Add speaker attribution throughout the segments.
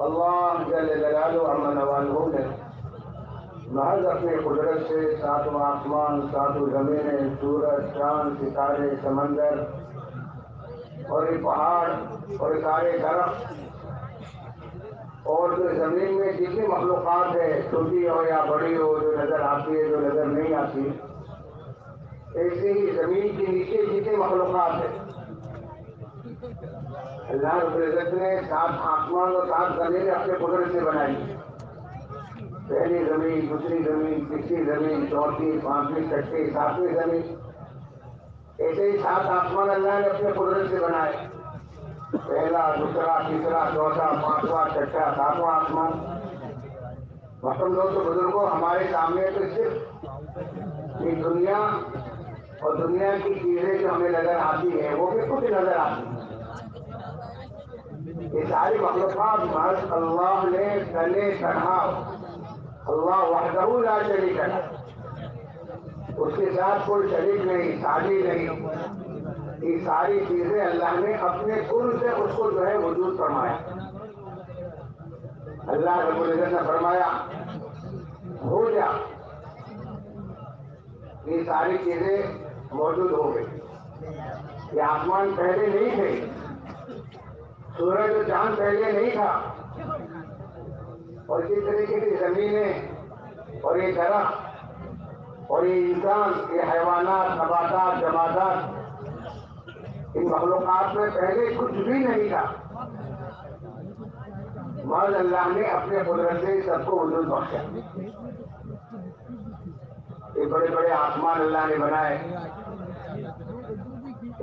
Speaker 1: अल्लाह जल जलालो अमन वालों ने महज अपनी कुदरत से सातों आसमान सातों जमीनें सूरज चांद सितारे समंदर और ये पहाड़ और ये सारे दरख्त और जो जमीन में जितनी मखलूक़ात है छोटी हो या बड़ी हो जो नज़र आती है जो नज़र नहीं आती ऐसे ही ज़मीन के नीचे जितने मखलूक़ात है। अल्लाह रब्बुल ने सात आसमान और सात जमीनें अपने कुदरत से बनाई। पहली ज़मीन, दूसरी ज़मीन, तीसरी ज़मीन, चौथी, पांचवी, छठी, सातवीं ज़मीन। ऐसे ही सात आसमान अल्लाह ने अपने कुदरत से बनाए। पहला, दूसरा, तीसरा, चौथा, पांचवा, छठा, सातवां आसमान। मतलब दोस्तों बुज़ुर्गों, हमारे सामने तो सिर्फ़ ये दुनिया और दुनिया की चीज़ें जो हमें नज़र आती है, वो भी कुछ नज़र आती है? ये सारी मखलूक़ात महज अल्लाह ने तने चढ़ा अल्लाह वहदहू ला शरीक है उसके साथ कोई शरीक नहीं शादी नहीं। ये सारी चीज़ें अल्लाह ने अपने कुल से उसको जो है वजूद फरमाया। अल्लाह रब्बुल इज़्ज़त ने फरमाया, हो जा। ये सारी चीज़ें मौजूद हो गई ये आसमान पहले नहीं थे, सूरज और चाँद पहले नहीं था। और जिस तरीके की जमीनें और ये दरख्त और ये इंसान, ये हैवानात नबातात, जमादात, इन मखलूक़ात में पहले कुछ भी नहीं था। मर्द अल्लाह ने अपने कुदरत से सबको वजूद बख्शा। ये बड़े बड़े आसमान अल्लाह ने बनाए।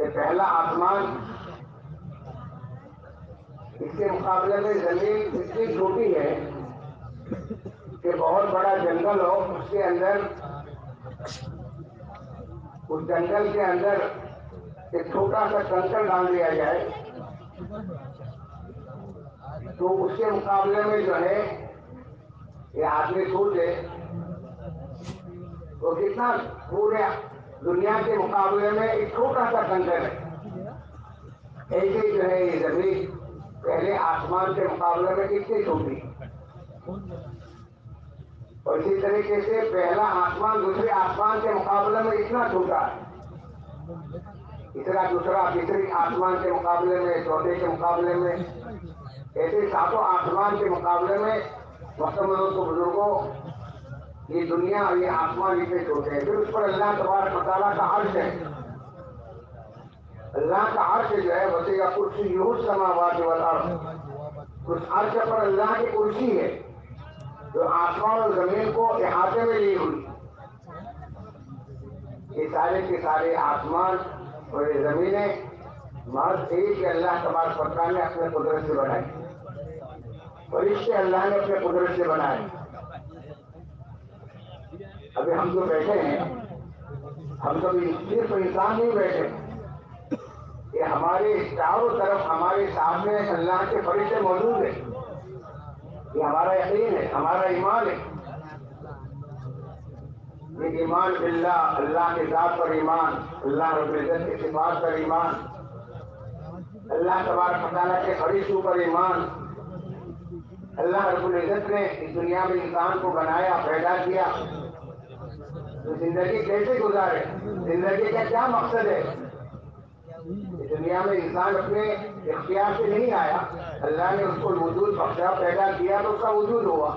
Speaker 1: ये पहला आसमान इसके मुकाबले में ज़मीन इतनी छोटी है कि बहुत बड़ा जंगल हो, उसके अंदर, उस जंगल के अंदर एक छोटा सा कंकड़ डाल दिया जाए तो उसके मुकाबले में जो है, ये आदमी सोचे तो कितना पूरे दुनिया के मुकाबले में एक छोटा सा कंकड़ है। ऐसे ही जो है ये ज़मीन, पहले आसमान के मुकाबले में कितनी छोटी? और इसी तरीके से पहला आसमान दूसरे आसमान के मुकाबले में इतना छोटा है। इतना दूसरा तीसरी आसमान के मुकाबले में, चौथे के मुकाबले में, ऐसे सातों आसमान के मुकाबले में मतलब को बुज़ुर्गों ये दुनिया और ये आसमान इतने छोटे हैं। फिर उस पर अल्लाह तबारक मताला का अर्श है। अल्लाह का अर्श जो है वसीगा कुर्सी यूँ समावाद अर्श। उस अर्श पर अल्लाह की कुर्सी है, जो आसमान और ज़मीन को इहाते में ली हुई। ये सारे के सारे आसमान और ये जमीनें महज एक ही अल्लाह तबारक मताला ने अपने कुदरत से बनाई। फरिश्ते अल्लाह ने अपने कुदरत से बनाए। अभी हम जो बैठे हैं, हम तो सिर्फ़ इंसान नहीं बैठे ये हमारे चारों तरफ़, हमारे सामने अल्लाह के फरिश्ते मौजूद है। ये हमारा यकीन है, हमारा ईमान है। ये ईमान बिल्ला, अल्लाह के जात पर ईमान, अल्लाह रब्बुल के सिफात पर ईमान, अल्लाह तबारक ताला के फरिश्तों पर ईमान। अल्लाह रब्बुल इज़्ज़त ने इस दुनिया में इंसान को बनाया, पैदा किया। तो ज़िंदगी कैसे गुजारे? ज़िंदगी का क्या मकसद है? दुनिया में इंसान अपने इख्तियार से नहीं आया। अल्लाह ने उसको वजूद, बख्शा, पैदा किया तो उसका वजूद हुआ।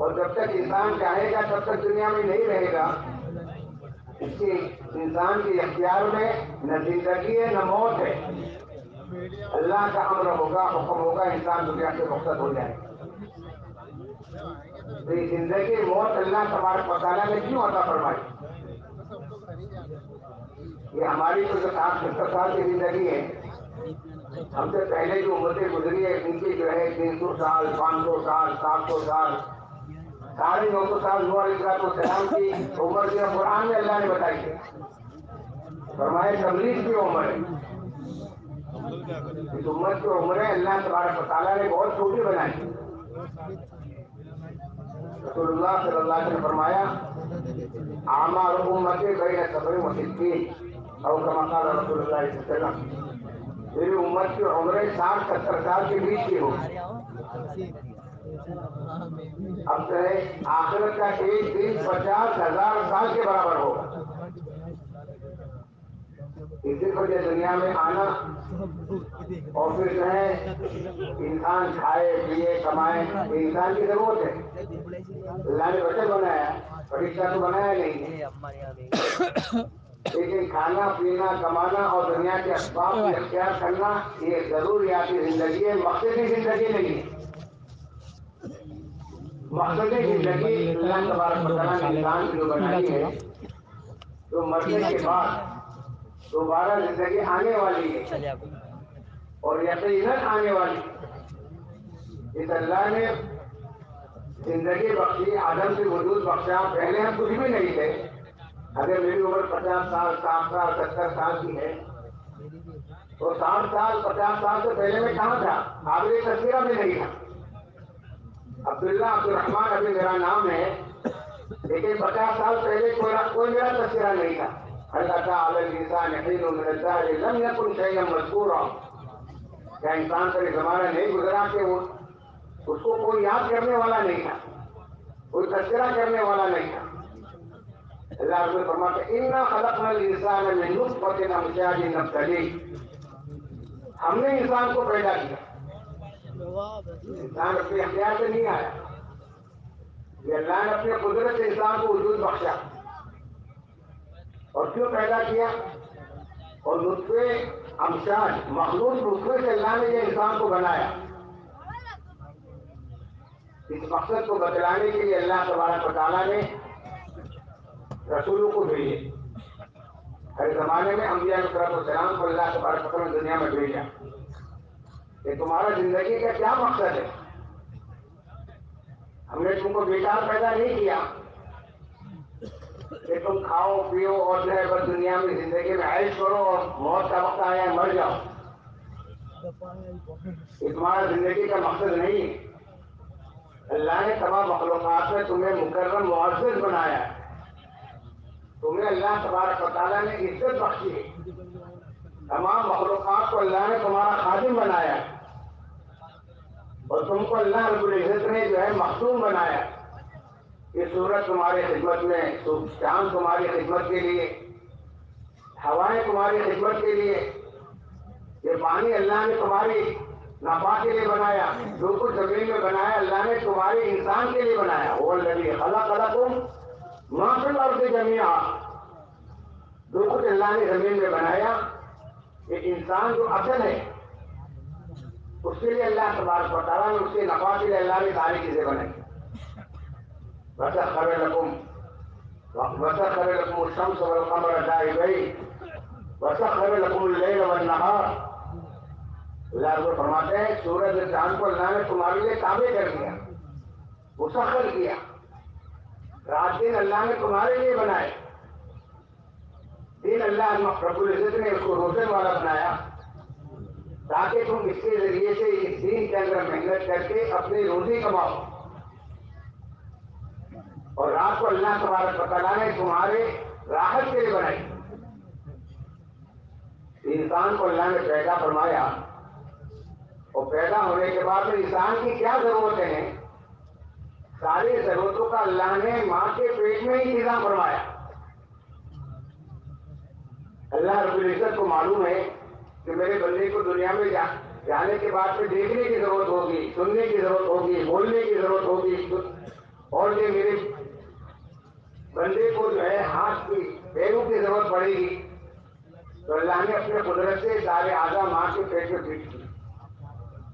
Speaker 1: और जब तक इंसान चाहेगा, तब तक दुनिया में नहीं रहेगा। इसके इंसान के इख्तियार में न ज़िंदगी है, न मौत है। अल्लाह का अमर होगा, हुक्म होगा, इंसान दुनिया से रुखसत हो जाएगा। ज़िंदगी मौत अल्लाह तबारक मसाला ने क्यों अदा फरमाई ये हमारी तो साठ सत्तर साल की ज़िंदगी है हमसे पहले जो उम्रतें गुजरी है, इनकी जो है तीन सौ साल, पाँच सौ साल, सात सौ साल, साढ़े नौ सौ साल तो सलाम की उम्र जो कुरान में अल्लाह ने बताई है। फरमाए तबलीग की उम्र है। इस उम्र की उम्र अल्लाह तबारक ताला ने बहुत छोटी बनाई रसूलुल्लाह सल्लल्लाहु अलैहि वसल्लम मेरी उम्मत की उम्र साठ सत्तर साल के बीच की हो अब तो है आखिरत का एक दिन पचास हज़ार साल के बराबर होगा इसी वजह दुनिया में आना फिर है, इंसान खाए, पिए, कमाए इंसान की ज़रूरत है। अल्लाह ने बचत बनाया परीक्षा तो बनाया नहीं। लेकिन खाना, पीना, कमाना और दुनिया के अखबार की अख्तियार करना, ये जरूरियाती ज़िंदगी है, मकसदी ज़िंदगी नहीं। है ज़िंदगी अल्लाह तबारक इंसान जो बनाई है तो मरने के बाद दोबारा ज़िंदगी आने वाली है। और यकीनन आने वाली। इस अल्लाह ने ज़िंदगी बख्शी आदम से वजूद बख्शा। पहले हम कुछ भी नहीं थे। अगर मेरी उम्र पचास साल साठ साल सत्तर साल की है तो साठ साल पचास साल से पहले में कहा था? काबिल तस्वीरा में नहीं था अब्दुल्ला अब्दुलरहमान अभी मेरा नाम है। लेकिन पचास साल पहले कोई कोई मेरा तस्वीरा नहीं था। क्या इंसान का जमाना नहीं गुजरा के वो उसको कोई याद करने वाला नहीं था। कोई तस्करा करने वाला नहीं था। अल्लाह रसूल फरमाते इन्ना खलकनल इंसान मिन नुतफतिन अमशाजिन नब्तली हमने इंसान को पैदा किया। इंसान अपने अख्तियार से नहीं आया। ये अल्लाह ने अपने कुदरत से इंसान को वजूद बख्शा। और क्यों पैदा किया? और नुतफे अमशाज मखलूक नुतफे से अल्लाह ने ये इंसान को बनाया। इस मकसद को बतलाने के लिए अल्लाह तबारक ने रसूलों को भेजे। हर जमाने में अम्बिया सलाम को अल्लाह तबारक ने दुनिया में भेजा। ये तुम्हारा ज़िंदगी का क्या मकसद है? हमने तुमको बेकार पैदा नहीं किया। कि तुम खाओ, पियो और जो है बस दुनिया में ज़िंदगी में ऐश करो और मौत का वक्त आया मर जाओ। ये तुम्हारा ज़िंदगी का मकसद नहीं है। अल्लाह ने तमाम मखलूक में तुम्हें मुकर्रम मुआज बनाया तुम्हें अल्लाह तबारक ने इज़्ज़त बख्शी है। तमाम मखलूक़ात को अल्लाह ने तुम्हारा खादिम बनाया और तुमको अल्लाह इज़्ज़त ने जो है मखसूम बनाया ये सूरत तुम्हारी खिदमत में चाँद तुम्हारी खिदमत के लिए, हवाएँ तुम्हारी खिदमत के लिए, ये पानी अल्लाह ने तुम्हारी नफा के लिए बनाया, जो कुछ ज़मीन में बनाया, अल्लाह ने तुम्हारे इंसान के लिए बनाया। वो लगी खला खला तुम माफिल और के ज़मीन जो कुछ अल्लाह ने ज़मीन में बनाया, ये इंसान जो असल है, उसके लिए अल्लाह तबारक ने उसके नफा के लिए अल्लाह ने सारी चीज़ें बनाई। शम्स वल कमर जाए गई वसा खबर लकुम लेल व नहार अल्लाह को फरमाते हैं सूरज चाँद को अल्लाह ने तुम्हारे लिए ताबे कर दिया मुसखर किया रात दिन अल्लाह ने तुम्हारे लिए बनाए दिन अल्लाह रब्बुल ने उसको रोशन वाला बनाया ताकि तुम इसके ज़रिए से इस दिन के अंदर मेहनत करके अपनी रोजी कमाओ और रात को अल्लाह तबारक तला ने तुम्हारे राहत के लिए बनाई। इंसान को अल्लाह ने पैदा फरमाया। और पैदा होने के बाद में इंसान की क्या जरूरतें हैं? सारी जरूरतों का अल्लाह ने माँ के पेट में ही इंतज़ाम फरमाया। अल्लाह रबुल इज़्ज़त को मालूम है कि मेरे बंदे को दुनिया में जा, जाने के बाद में देखने की ज़रूरत होगी सुनने की ज़रूरत होगी बोलने की ज़रूरत होगी। और ये मेरे बंदे को जो है हाथ की पैरों की जरूरत पड़ेगी तो अल्लाह ने अपने कुदरत से सारे आजा माँ के पेट में फिट की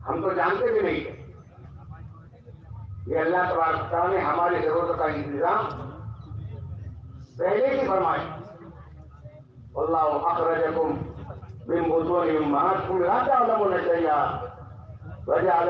Speaker 1: हम तो जानते भी नहीं थे ये अल्लाह तबारक ने हमारी जरूरतों का इंतजाम पहले ही फरमाया अल्लाह अखरजकुम मिन बुतून उम्माहातिकुम ला तअलमून शैया वजअल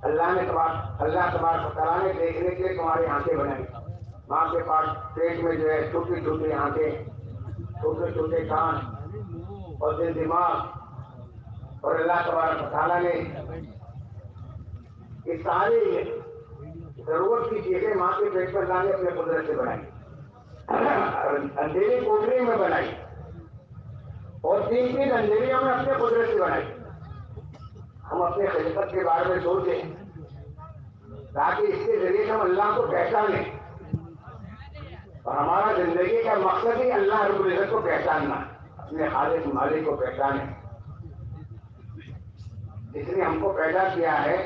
Speaker 1: अल्लाह ने तबार अल्लाह तबारक तआला ने देखने के लिए तुम्हारी आँखें बनाई। माँ के पास पेट में जो है छोटी छोटी आँखें छोटे छोटे कान और दिल दिमाग। और अल्लाह तबारक ताला ने ये सारी ज़रूरत की चीज़ें माँ के पेट पर लाने अपने कुदरत से बनाई। अंधेरी कोठरी में बनाई। और तीन तीन अंधेरियों में अपने कुदरत से बनाई। हम अपने खिदमत के बारे में सोचें ताकि इसके ज़रिए हम अल्लाह को पहचाने। और हमारा ज़िंदगी का मकसद ही अल्लाह रबुल्जत को पहचानना, अपने खालिद मालिक को पहचाने। जिसने हमको पैदा किया है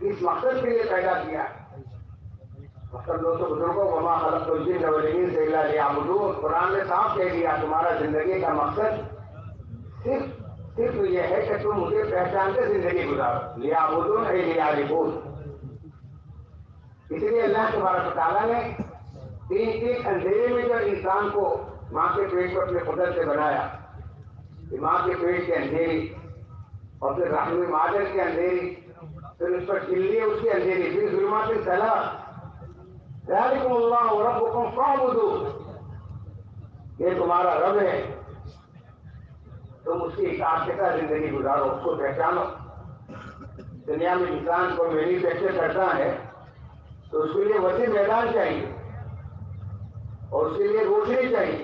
Speaker 1: किस मकसद के लिए पैदा किया। मतलब दोस्तों बुजुर्गो, वमा से कुरान ने साफ़ कह दिया, तुम्हारा ज़िंदगी का मकसद सिर्फ़ सिर्फ़ ये है कि तुम मुझे पहचान के ज़िंदगी गुजारो। लिया बुदून है लिया रिबून इसलिए अल्लाह तुम्हारा ताला ने तीन तीन अंधेरे में जो इंसान को माँ के पेट को अपने कुदरत से बनाया माँ के पेट के अंधेरी और फिर राहमी मादर की अंधेरी, फिर उस पर चिल्ली उसकी अंधेरी, फिर जुलमात सलाह। ये तुम्हारा रब है। तुम उसकी इताद के साथ ज़िंदगी गुजारो, उसको पहचानो। दुनिया में इंसान को मेरी मैन्युफैक्चर करता है तो उसके लिए वसी मैदान चाहिए, और उसके लिए रोशनी चाहिए।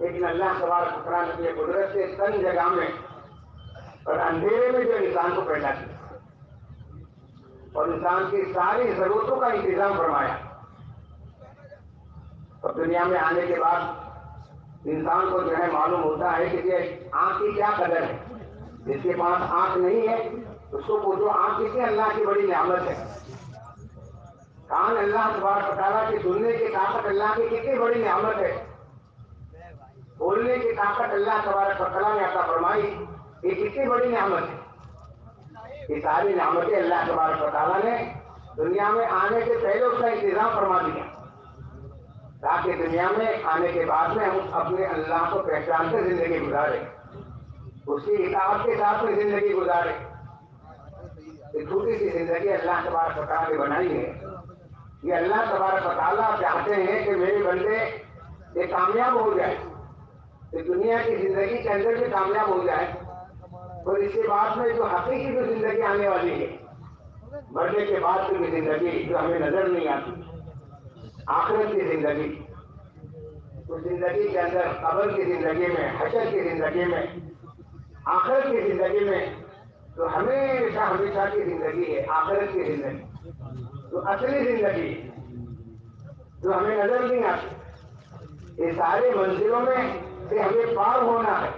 Speaker 1: लेकिन अल्लाह सवाल फकरान अपने कुदरत से तन जगह में और अंधेरे में जो इंसान को पैदा किया, और इंसान की सारी जरूरतों का इंतज़ाम फरमाया। और दुनिया में आने के बाद इंसान को जो है मालूम होता है कि ये आँख की क्या कदर है। जिसके पास आँख नहीं है, उसको पूछो, आँख किसी अल्लाह की बड़ी नियामत है। कान अल्लाह तबार की सुनने की ताकत अल्लाह की कितनी बड़ी नियामत है। बोलने की ताकत अल्लाह तबारक ने आता फरमाई, ये कितनी बड़ी नियामत है। ये सारी नामतें अल्लाह तबारक ने दुनिया में आने से पहले उसका इंतज़ाम फरमा दिया। ताकि दुनिया में आने के बाद में हम अपने अल्लाह को पहचान कर ज़िंदगी गुजारे। उसकी इतावत के साथ में ज़िंदगी गुजारे। छोटी सी ज़िंदगी अल्लाह तबारक ने बनाई है। ये अल्लाह तबारक चाहते हैं कि मेरे बंदे ये कामयाब हो जाए। ये दुनिया की ज़िंदगी के अंदर भी कामयाब हो जाए। और इसके बाद में जो हकीकी जो ज़िंदगी आने वाली है, मरने के बाद की ज़िंदगी जो हमें नज़र नहीं आती। आखिरत की ज़िंदगी। तो ज़िंदगी के अंदर कबर की ज़िंदगी में, हशर की ज़िंदगी में, आखिरत की ज़िंदगी में तो हमेशा हमेशा की ज़िंदगी है, आखिरत की ज़िंदगी। तो असली ज़िंदगी, जो हमें नज़र नहीं आती, ये सारे मंजिलों में से हमें पार होना है।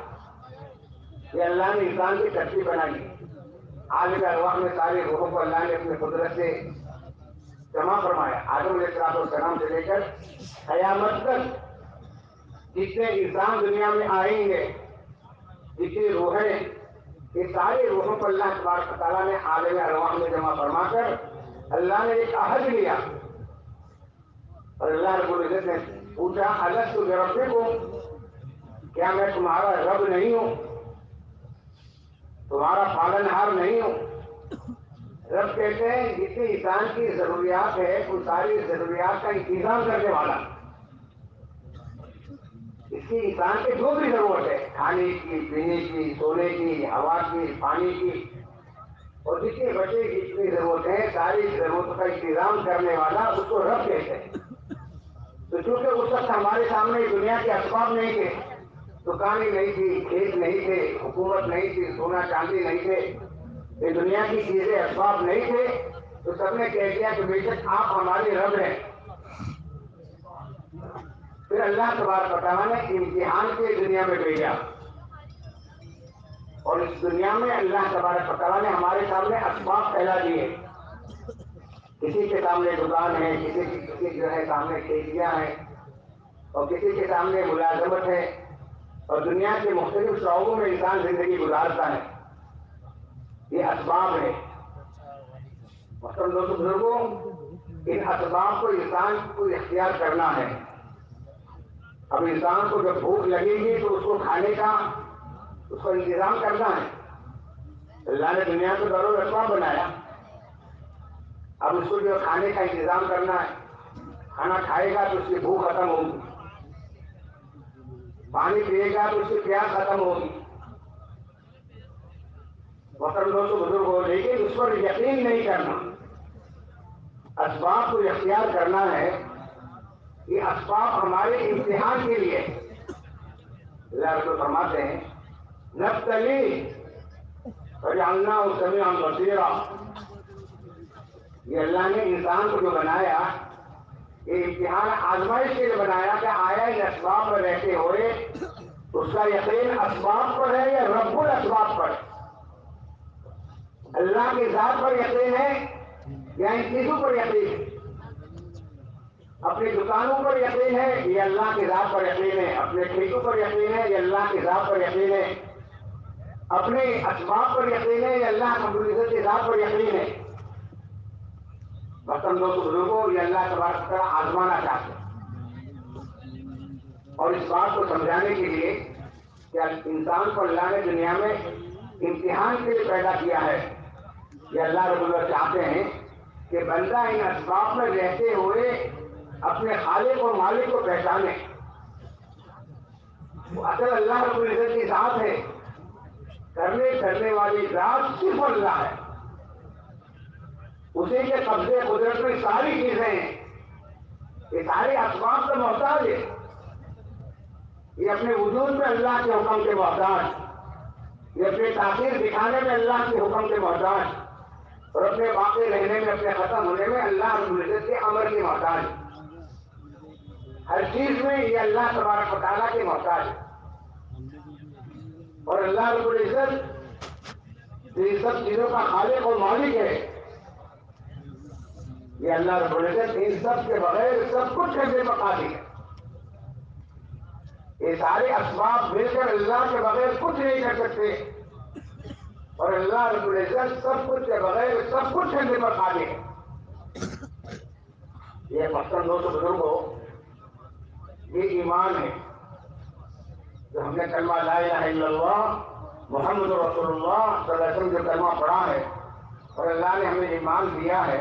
Speaker 1: ये अल्लाह ने इंसान की धरती बनाई। आज के अरवाह में सारे रूहों को अल्लाह ने अपने कुदरत से जमा फरमाया आदम सलाम से लेकर कयामत तक जितने इंसान दुनिया में आएँगे, जितनी रूहें ये सारी रूहों को अल्लाह तबारक ने आलम अरवाह में जमा फरमाकर अल्लाह ने एक अहद लिया और अल्लाह रबुल ने पूछा अलग तो रब को क्या मैं तुम्हारा रब नहीं हूँ? तुम्हारा पालनहार नहीं हूँ? रब कहते हैं, जितनी इंसान की जरूरियात है उन सारी जरूरियात का इंतज़ाम करने वाला। इसकी इंसान की जो भी ज़रूरत है, खाने की, पीने की, सोने की, हवा की, पानी की, और जितनी बचे जितनी ज़रूरत है, सारी ज़रूरत का इंतज़ाम करने वाला उसको रब कहते हैं। तो चूँकि उस वक्त हमारे सामने दुनिया के असबाब नहीं थे, दुकानें नहीं थी, खेत नहीं थे, हुकूमत नहीं थी, सोना चांदी नहीं थे ये दुनिया की चीज़ें असबाब नहीं थे तो सबने कह दिया कि बेशक आप हमारे रब हैं। फिर अल्लाह तबार बतावा ने इम्तिहान के दुनिया में भेजा और इस दुनिया में अल्लाह तबारक बतावा ने हमारे सामने असबाब फैला दिए। किसी के सामने दुकान है, किसी की किसी जो है, सामने खेतियाँ हैं, और किसी के सामने मुलाजमत है। और दुनिया के मुख्तलिफ़ शौबों में इंसान ज़िंदगी गुजारता है। ये असबाब है। मतलब दोस्तों बुज़ुर्गों, इन असबाब को इंसान को इख्तियार करना है। अब इंसान को जब भूख लगेगी तो उसको खाने का, उसको इंतज़ाम करना है। अल्लाह ने दुनिया को दरो असबाब बनाया। अब उसको जो खाने का इंतज़ाम करना है, खाना खाएगा तो उसकी भूख खत्म होगी। पानी पिएगा तो उसकी प्यास खत्म होगी। वक्र दोस्तों बुज़ुर्ग हो लेकिन उस पर यकीन नहीं करना। असबाब को इख्तियार करना है ये असबाब हमारे इम्तिहान के लिए तो फरमाते हैं नफ्तली और समी बसीरा। ये अल्लाह ने इंसान को जो बनाया, ये इम्तिहान आजमाइश के लिए बनाया कि आया इन असबाब पर रहते हुए, उसका यकीन असबाब पर है या रब्बुल असबाब पर? अल्लाह के जात पर यकीन है या इन चीज़ों पर यकीन। है अपनी दुकानों पर यकीन है, ये अल्लाह के राह पर यकीन है। अपने खेतों पर यकीन है, ये अल्लाह के राह पर यकीन है। अपने असबाब पर यकीन है, ये अल्लाह के राह पर यकीन है। बर्तन दो बुज़ुर्गों ये अल्लाह तरह आजमाना चाहते और इस बात को समझाने के लिए क्या इंसान को अल्लाह ने दुनिया में इम्तिहान के लिए पैदा किया है। ये अल्लाह रबुल्ला चाहते हैं कि बंदा इन असबाब में रहते हुए अपने खालिक और मालिक को पहचाने। असल अल्लाह रबुल इज़्ज़त की जात है, करने करने वाली जात सिर्फ़ अल्लाह है। उसी के कब्जे कुदरत में सारी चीज़ें हैं। ये सारे असबाब का मोहताज है। ये अपने वजूद में अल्लाह के हुक्म के मोहताज। ये अपने तासीर दिखाने में अल्लाह के हुक्म के मोहताज। अपने बाकी रहने में, अपने खत्म होने में अल्लाह के अमर की मोहताज हर चीज़ में ये अल्लाह तबारक वाली के मोहताज और अल्लाह इज़्ज़त ये सब चीज़ों का खालिक और मालिक है। ये अल्लाह इज़्ज़त इन सब के बगैर सब कुछ करने पर कादिर है। ये सारे असबाब मिलकर अल्लाह के बगैर कुछ नहीं कर सकते। और अल्लाह रबुल इज़्ज़त सब कुछ के बगैर सब कुछ करने पर कादिर है। ये मकसद दोस्तों बुज़ुर्गों ये ईमान है जो हमने कलमा ला मोहम्मद रसूलुल्लाह रसोल्ला जो कलमा पढ़ा है, और अल्लाह ने हमें ईमान दिया है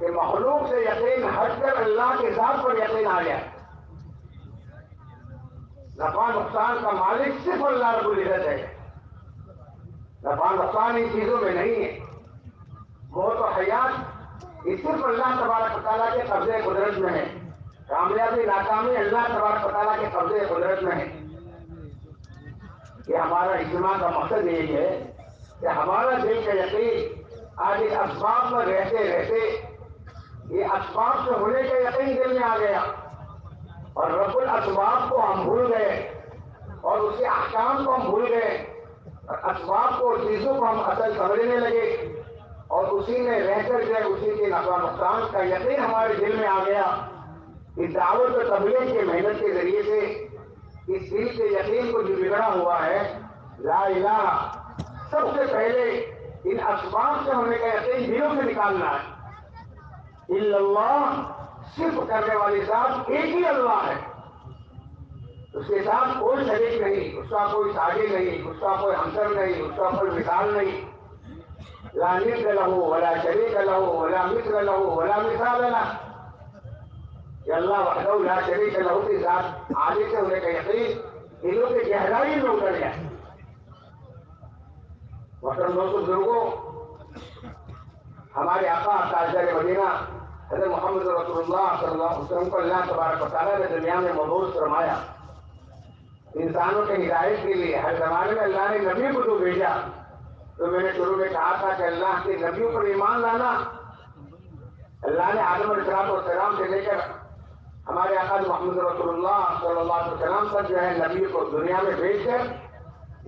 Speaker 1: कि मखलूक से यकीन हटकर अल्लाह के साथ पर यकीन आ गया नफा नुकसान का मालिक सिर्फ़ अल्लाह रबुल इज़्ज़त है। नफा नुकसान इन चीज़ों में नहीं है। मौत और हयात, ये सिर्फ़ अल्लाह तबारक के कब्जे कुदरत में है। कामयाबी, नाकामी अल्लाह तबार पताला के कब्जे कुदरत में है। कि हमारा इज्तमा का मकसद यही है कि हमारा दिल का यकीन आज इस असबाब में रहते रहते ये असबाब से होने का यकीन दिल में आ गया और रबुल असबाब को हम भूल गए और उसके अहकाम को हम भूल गए। असबाब को चीज़ों को हम असल समझने लगे और उसी में रहकर जो उसी के नफा नुकसान का यकीन हमारे दिल में आ गया। इस दावत और तबलीग के मेहनत के ज़रिए से इस दिल के यकीन को जो बिगड़ा हुआ है, ला इलाहा। सबसे पहले इन असबाब से होने का यकीन दिलों से निकालना है। इल्लाह सिर्फ़ करने वाली साथ एक ही अल्लाह है। उसके साथ कोई शरीक नहीं, उसका कोई साझी नहीं, उसका कोई हमसर नहीं, उसका कोई मिसाल नहीं। ला निद लहू, वला शरीक लहू, वला मिस्र लहू, वला मिसाल ला अल्लाह वहदहू ला शरीक लहू की साथ आगे से होने का यकीन दिलों की गहराई में उतर गया वतन दोस्तों बुज़ुर्गों, हमारे आका ताजर मदीना, हज़रत मोहम्मद रसूलुल्लाह सल्लल्लाहु अलैहि वसल्लम को अल्लाह तबारक ने दुनिया में मबूस फरमाया इंसानों के हिदायत के लिए। हर जमाने में अल्लाह ने नबी को जो भेजा तो मैंने शुरू में कहा था कि अल्लाह के नबियों पर ईमान लाना। अल्लाह ने आदम सलाम से लेकर हमारे आका मोहम्मद रसूलुल्लाह सल्लल्लाहु अलैहि वसल्लम तक जो है नबी को दुनिया में भेजकर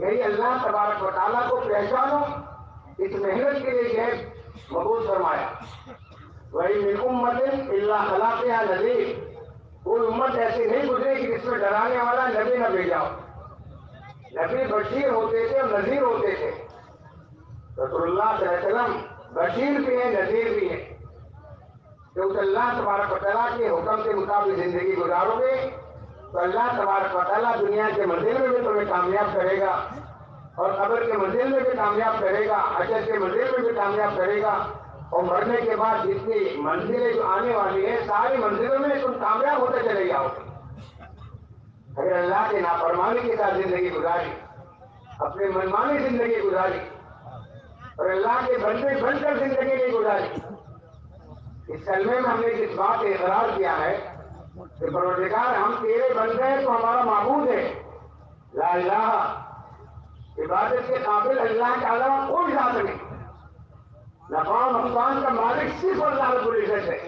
Speaker 1: यही अल्लाह तबारक वाली को पहचानो, इस मेहनत के लिए यह मबूल फरमाया। वही मिकुमत अल्लाह खलाफ नजीर कोई उम्मत ऐसी नहीं गुजरेगी जिसमें डराने वाला नबी न भेजाओ नबी बशीर होते थे और नजीर होते थे। रसुल्लाह बशीर भी है, नजीर भी है। जो उस अल्लाह तबारक तला के हुक्म के मुताबिक ज़िंदगी गुजारोगे तो अल्लाह तबारक तला दुनिया के मंजिल में भी तुम्हें कामयाब करेगा और कब्र के मंजिल में भी कामयाब करेगा अजर के मंजिल में भी कामयाब करेगा। और मरने के बाद जितनी मंजिलें जो आने वाली है, सारी मंजिलों में तुम कामयाब होते चले जाओ। अगर अल्लाह के नाफरमानी के साथ ज़िंदगी गुजारी, अपने मनमानी ज़िंदगी गुजारी, और अल्लाह के बंदे बनकर ज़िंदगी नहीं गुजारी, इस कलमे में हमने जिस बात का इकरार किया है कि परवरदिगार हम तेरे बन गए तो हमारा महबूद है। ला इबादत के काबिल अल्लाह के अलावा कोई जात नहीं। नफाम नुकसान का मालिक सिर्फ़ अल्लाह रब्बुल इज़्ज़त है।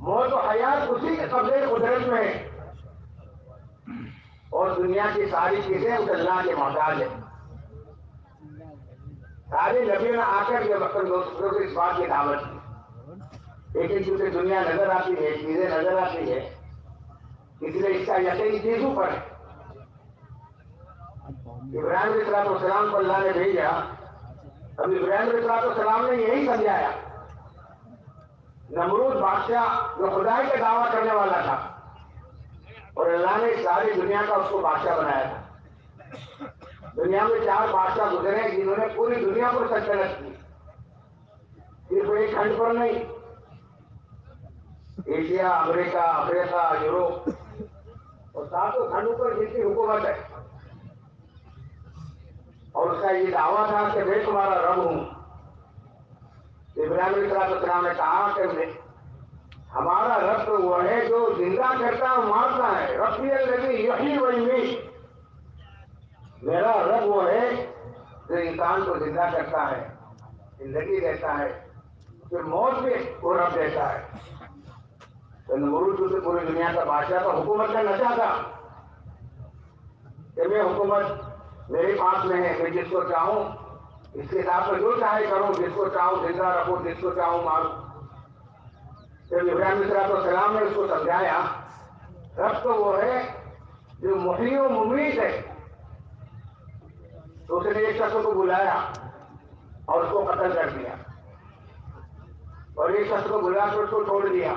Speaker 1: मौत और हयात उसी के कब्जे कुदरत में है। और दुनिया की सारी चीज़ें उस अल्लाह के मोहताज है। सारे नबी ने आकर के वक्त दोस्तों को इस बात की दावत की। एक एक दूसरे दुनिया नज़र आती है, चीज़ें नज़र आती है। इसलिए इसका यकीन चीज़ों पर है? इब्राहिम सलाम को अल्लाह ने भेजा। इब्राहिम सलाम ने यही समझाया। नमरूद बादशाह जो खुदाई का दावा करने वाला था और अल्लाह ने सारी दुनिया का उसको बादशाह बनाया था। दुनिया में चार बादशाह गुजरे जिन्होंने पूरी दुनिया को सल्तनत की। सिर्फ़ एक खंड पर नहीं। Asia, America, Africa, Europe. और सातों खंडों पर जिसकी हुकूमत है। और उसका ये दावा था कि मैं तुम्हारा रब हूँ। इब्राहिम ने कहा कि हमारा रब तो वो है जो ज़िंदा करता है मारता है। रफियल लगी यही वही मेरा रब वो है जो इंसान को ज़िंदा करता है, ज़िंदगी देता है, फिर मौत भी वो रब देता है। तो नमरूद से पूरी दुनिया का बादशाह था हुकूमत का नशा था कि मैं हुकूमत मेरे पास में है, मैं जिसको चाहूँ, इसके हिसाब से जो चाहे करूँ, जिसको चाहूँ, ज़िंदा रखूँ, जिसको चाहूँ, मारूं। जब इब्राहिम तो सलाम ने उसको समझाया रब तो वो है, जो मुहियो मुमीत है। तो उसने एक शख्स को बुलाया और उसको कत्ल कर दिया। और एक शख्स को बुलाकर उसको छोड़ दिया।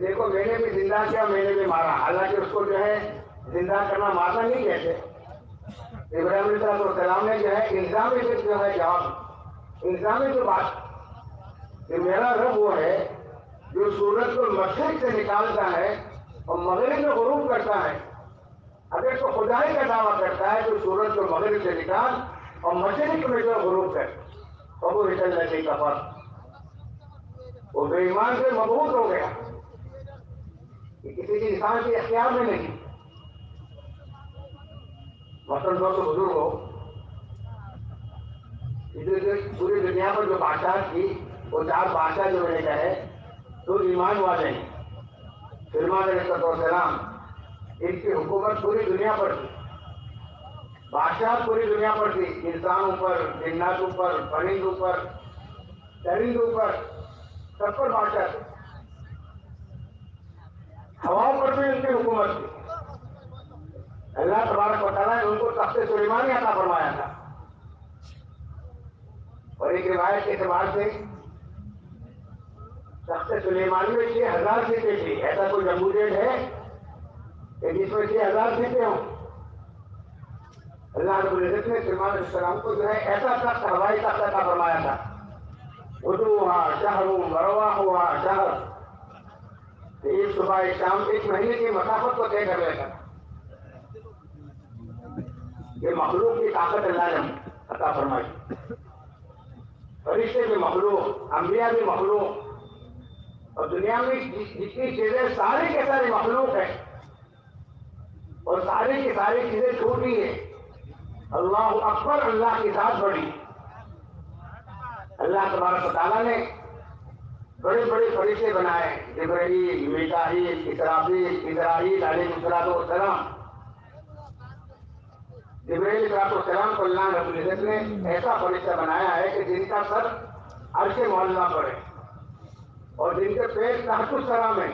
Speaker 1: देखो, मैंने भी ज़िंदा किया, मैंने भी मारा। हालाँकि उसको जो है ज़िंदा करना मारना नहीं कहते। इब्राहिम सलाम ने जो है इंतजामी से जो है जवाब। इंतजामी जो बात। कि मेरा रब वो है जो सूरज को मशरक से निकालता है और मगरब में गुरूब करता है। अगर तो खुदाई का दावा करता है तो सूरज को मगरब से निकाल और मशरक में जो गुरूब कर। तो वो निकल लगे कफर वो बेईमान से मबूत हो गया। किसी के इंसान के अख्तियार में नहीं। मसल दोस्तों बुज़ुर्ग हो। पूरी दुनिया पर जो बादशाह थी वो चार बादशाह जो मैंने कहे तो ईमान वाले हैं। सलाम। इनकी हुकूमत पूरी दुनिया पर थी। बादशाह पूरी दुनिया पर थी। इंसान ऊपर जिन्नातों पर परिंदों पर दरिंदों पर, सब पर बादशाह थे। हवाओं पर भी उनकी हुकूमत थी। अल्लाह तबारक बताना ने उनको तख्त सुलेमानी आता फरमाया था। और एक रिवायत के अतबार से तख्त सुलेमानी में छह हज़ार सीटें थी। ऐसा कोई जम्बू है कि जिसमें छह हज़ार सीटें हों? अल्लाह रबुल्ज़त ने सलमान सलाम को जो है ऐसा तख्त हवाई तख्त का फरमाया था। उदू हुआ शहर मरवा हुआ शहर एक सुबह शाम एक महीने की मसाफत को तय कर लेगा ये मखलूक की ताकत अल्लाह ने अता फरमाई। फरिश्ते भी मखलूक अम्बिया भी मखलूक, और दुनिया में जितनी चीज़ें सारे के सारे मखलूक है, और सारी की सारी चीज़ें छोटी है, अल्लाह अकबर, अल्लाह की साथ बड़ी अल्लाह तबारक ताला ने बड़े बड़े फरिश्ते बनाए जबरील मिकाईल इसराफील इसराइल अलैहिस्सलाम जिब्राइल सलाम को अल्लाह रबुल्ज़त ने ऐसा फरिश्ता बनाया है कि जिनका सर अर्श मोहल्ला पर है और जिनके पेट तहतुल सलाम है।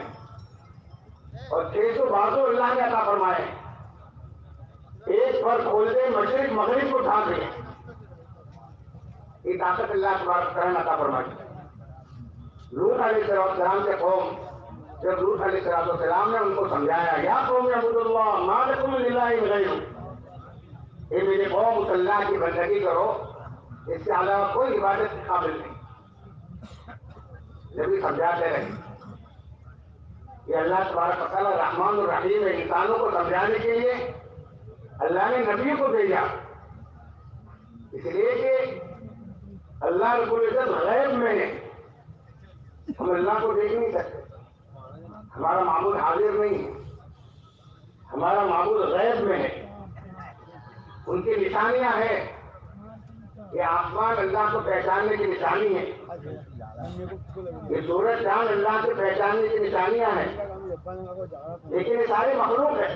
Speaker 1: और छह सौ बाजू अल्लाह ने अता फरमाए एक पर खोलते मशरक मगरब को ढाक दिए ये ताकत अल्लाह करन अता फरमाई लूट सलाम के कौम, जब लूट सलाम ने उनको समझाया, या कौम अबुदुल्लाह, मालकुम लिल्लाहि गैरु ये मेरे उस अल्लाह की बंदगी करो, इसके अलावा कोई इबादत के काबिल नहीं। भी समझाते रहे ये अल्लाह पता रहमान रहीम है, इंसानों को समझाने के लिए अल्लाह ने नबी को भेजा। इसलिए कि अल्लाह रबुल्जत गैब में है। हम अल्लाह को देख नहीं सकते। हमारा मामूल हाजिर नहीं है। हमारा मामूल गैब में है। उनकी निशानियाँ हैं ये आसमान अल्लाह को पहचानने की निशानी है। ये सूरज चाँद अल्लाह को पहचानने की निशानियाँ हैं, लेकिन ये सारे मखलूक है।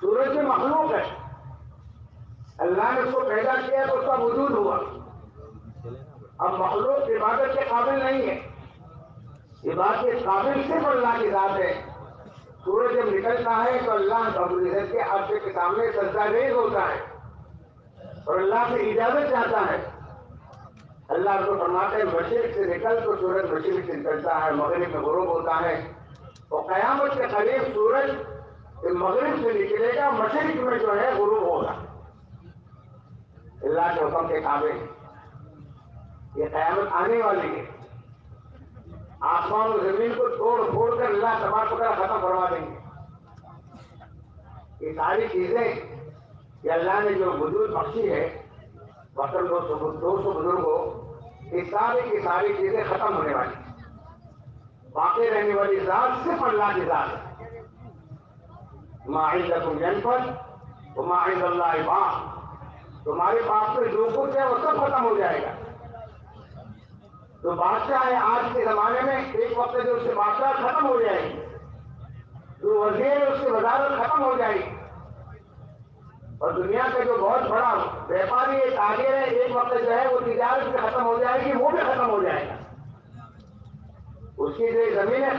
Speaker 1: सूरज भी मखलूक है। अल्लाह ने उसको पैदा किया तो उसका वजूद हुआ। अब मखलूक इबादत के काबिल नहीं है। इबादत के काबिल सिर्फ़ अल्लाह की जात है। सूरज जब निकलता है तो अल्लाह रबुल्जत के अर्श के सामने सजदा रेज होता है और अल्लाह से इजाज़त चाहता है। अल्लाह को फरमाते हैं, मशरक से निकल तो सूरज मशरक से निकलता है, मगरब में गुरूब होता है। और कयामत के करीब सूरज मगरब से निकलेगा, मशरक में जो है गुरूब होगा। अल्लाह के हुक्म के काबे ये कयामत आने वाली है। आसमान और ज़मीन को तोड़ फोड़ कर अल्लाह तबार पकड़ खत्म करवा देंगे। ये सारी चीज़ें अल्लाह ने जो वजूद बख्शी है वतन दो सौ दो सौ बुजुर्गो ये सारी की सारी चीज़ें खत्म होने वाली। बाकी रहने वाली जात सिर्फ़ अल्लाह की जात है। जनपद वो माहिद अल्लाह तुम्हारे पास में जो कुछ है वो सब खत्म हो जाएगा। जो बादशाह है, आज के जमाने में एक वक्त जो उससे बादशाह खत्म हो जाएगी, जो वज़ीर है, उसकी वजारत खत्म हो जाएगी। और दुनिया का जो बहुत बड़ा व्यापारी एक आगे है, एक वक्त जो है वो तिजारत भी खत्म हो जाएगी, वो भी खत्म हो जाएगा। उसकी जो ज़मीन है,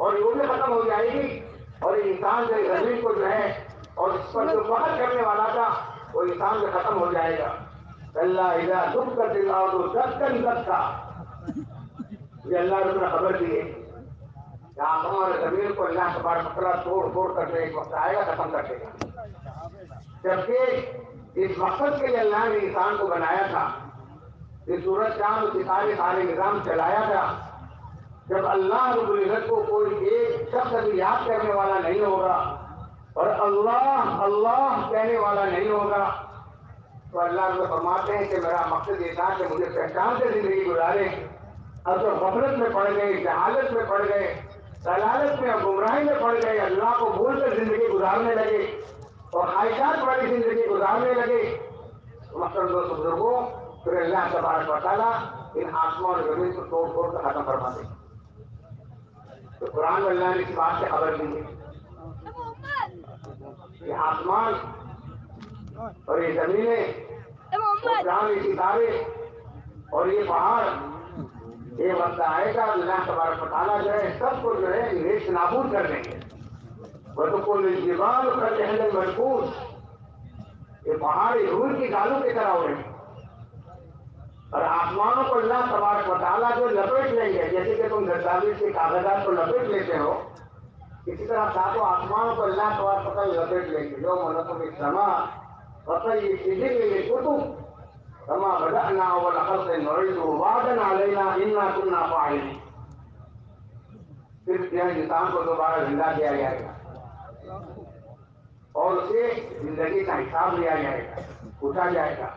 Speaker 1: और वो भी खत्म हो जाएगी, और इंसान जो ज़मीन को जो है, और इस पर जो फखर करने वाला था, वो इंसान जो खत्म हो जाएगा। अल्लाह दुख कर दिला तो दस्तन दस्ता ये अल्लाह ने खबर दी और ज़मीन को अल्लाह तबार मसला तोड़ फोड़ करके एक वक्त आएगा, खत्म कर देगा। जबकि इस मकसद के लिए अल्लाह ने इंसान को बनाया था, इस सूरज चाँद सितारे सारे निज़ाम चलाया था, जब अल्लाह रबुल्जत को कोई एक शख्स भी याद करने वाला नहीं होगा और अल्लाह अल्लाह कहने वाला नहीं होगा तो अल्लाह फरमाते हैं कि मेरा मकसद ये था कि मुझे पहचान से ज़िंदगी गुजारे। अब तो गफलत में पड़ गए जहालत में पड़ गए दलालत में और गुमराही में पड़ गए अल्लाह को भूल कर ज़िंदगी गुजारने लगे और ख्वाहिशात वाली ज़िंदगी गुजारने लगे। तो मतलब दो बुज़ुर्गों फिर अल्लाह तबारक बताला इन आसमान और ज़मीन को तोड़ फोड़ कर खत्म करवा दे तो कुरान में अल्लाह ने इस बात से खबर दी है ये आसमान और ये जमीनें चाँद ये सितारे और ये पहाड़ ये वक्त आएगा अल्लाह तबारक ताला जो है सबको जो है नेश नाबूद कर देंगे वह तो कोई जीवान कर जहल महफूज ये पहाड़ी रूर की गालों की तरह हो रहे और आसमानों को अल्लाह तबारक ताला जो लपेट लेंगे, जैसे कि तुम दस्तावेज़ के कागजात को लपेट लेते हो, इसी तरह सातों आसमानों को अल्लाह तबार पकड़ लपेट लेंगे। जो मनकुम समा पकड़ ये सीधे ये कुतुब। समा बदअना अवल खल्क नुईदु वादन अलैना इन्ना कुन्ना फाइलिन फिर यह इंसान को दोबारा ज़िंदा किया जाएगा और उसे ज़िंदगी का हिसाब लिया जाएगा पूछा जाएगा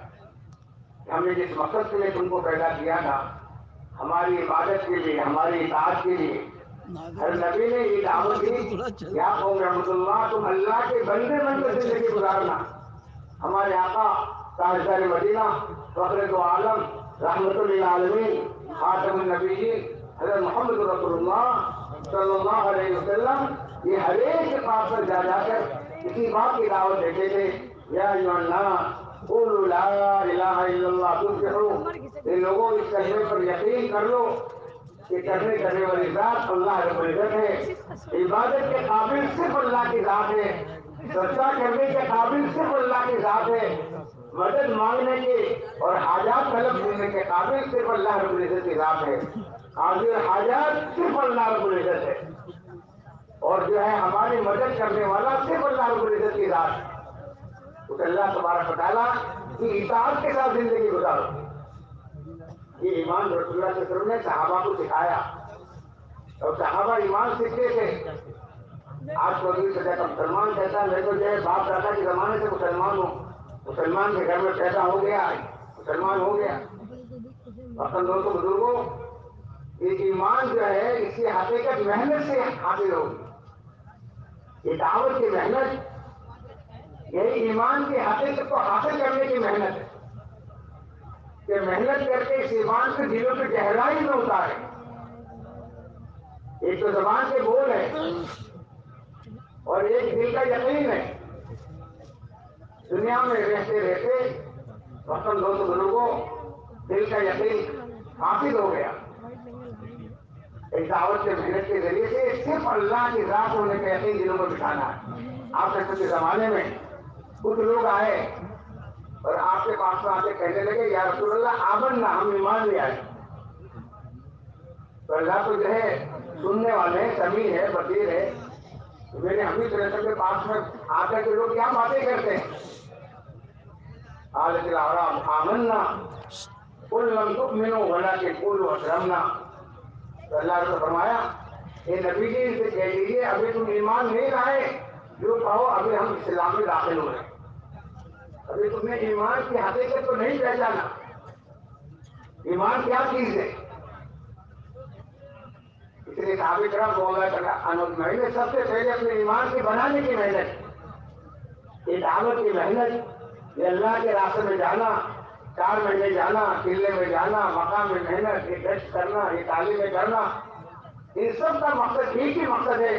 Speaker 1: हमने जिस मकसद के लिए तुमको पैदा किया था, हमारी इबादत के लिए, हमारी इताद के लिए, हर नबी ने ये दावत दी, या कौम रहमतुल्लाह, तुम अल्लाह के बंदे बनकर ज़िंदगी गुजारना। हमारे आका ताजदार मदीना फखर तो आलम रहमतुल आलमीन खातम नबी हज़रत मोहम्मद वसल्लम, ये हर एक के पास पर जा जाकर इसी बात की दावत देते थे, या लोगों इस कलमे पर यकीन कर लो ये करने करने वाली जात अल्लाह रब्बुल इज़्ज़त है। इबादत के काबिल सिर्फ़ अल्लाह की जात है। सच्चा करने के काबिल सिर्फ़ अल्लाह की जात है। मदद मांगने के और हाजात तलब करने के काबिल सिर्फ़ अल्लाह रब्बुल इज़्ज़त की जात है। हाजिर हाजात सिर्फ़ अल्लाह रब्बुल इज़्ज़त है। और जो है हमारी मदद करने वाला सिर्फ़ अल्लाह रब्बुल इज़्ज़त की जात उस अल्लाह तबारक ताला की इताअत के साथ ज़िंदगी गुजारो। ये ईमान रसुल्ला ने सहाबा को सिखाया। और सहाबा ईमान सीखते थे। आज तो अभी सजा मुसलमान कहता है, मैं तो जो है बाप दादा के जमाने से मुसलमान हूँ। मुसलमान के घर में पैदा हो गया, मुसलमान हो गया। वतन दोस्तों बुजुर्गो, ये ईमान जो है इसकी हकीकत मेहनत से हासिल होगी ये दावत की मेहनत, यही ईमान की हकीकत को हासिल करने की मेहनत है। कि मेहनत करके इस ईमान के दिलों की गहराई में उतारे। एक तो जबान के बोल है, और एक दिल का यकीन है। दुनिया में रहते रहते वतन दोस्त बुज़ुर्गों दिल का यकीन हासिल हो गया। एक दावत के मेहनत के ज़रिए से सिर्फ़ अल्लाह की रात होने का यकीन दिलों को बिठाना है। आप के जमाने में कुछ लोग आए और आपके पास में आके कहने लगे, या रसूलुल्लाह, आमन ना, हम ईमान ले आए। तो अल्लाह तो जो है, सुनने वाले हैं समी है बसीर है। तो मेरे हम ही के पास में आकर के लोग क्या बातें करते हैं? आलम आमन ना कुल लम तुक मिनो वला के कुल असरमना तो अल्लाह ने फरमाया ये नबी जी से कह दीजिए अभी तुम ईमान नहीं लाए, जो कहो, अभी हम इस्लाम में दाखिल हो रहे अभी तुमने ईमान की हकीकत को नहीं पहचाना। ईमान क्या चीज़ है? इसलिए साबित रहा बोला अनुज मैंने सबसे पहले अपने ईमान की बनाने की मेहनत। ये दावत की मेहनत, ये अल्लाह के रास्ते में जाना, चार महीने जाना, किले में जाना मकाम में मेहनत, ये गश्त करना, ये तालीम में करना इन सब का मकसद एक ही मकसद है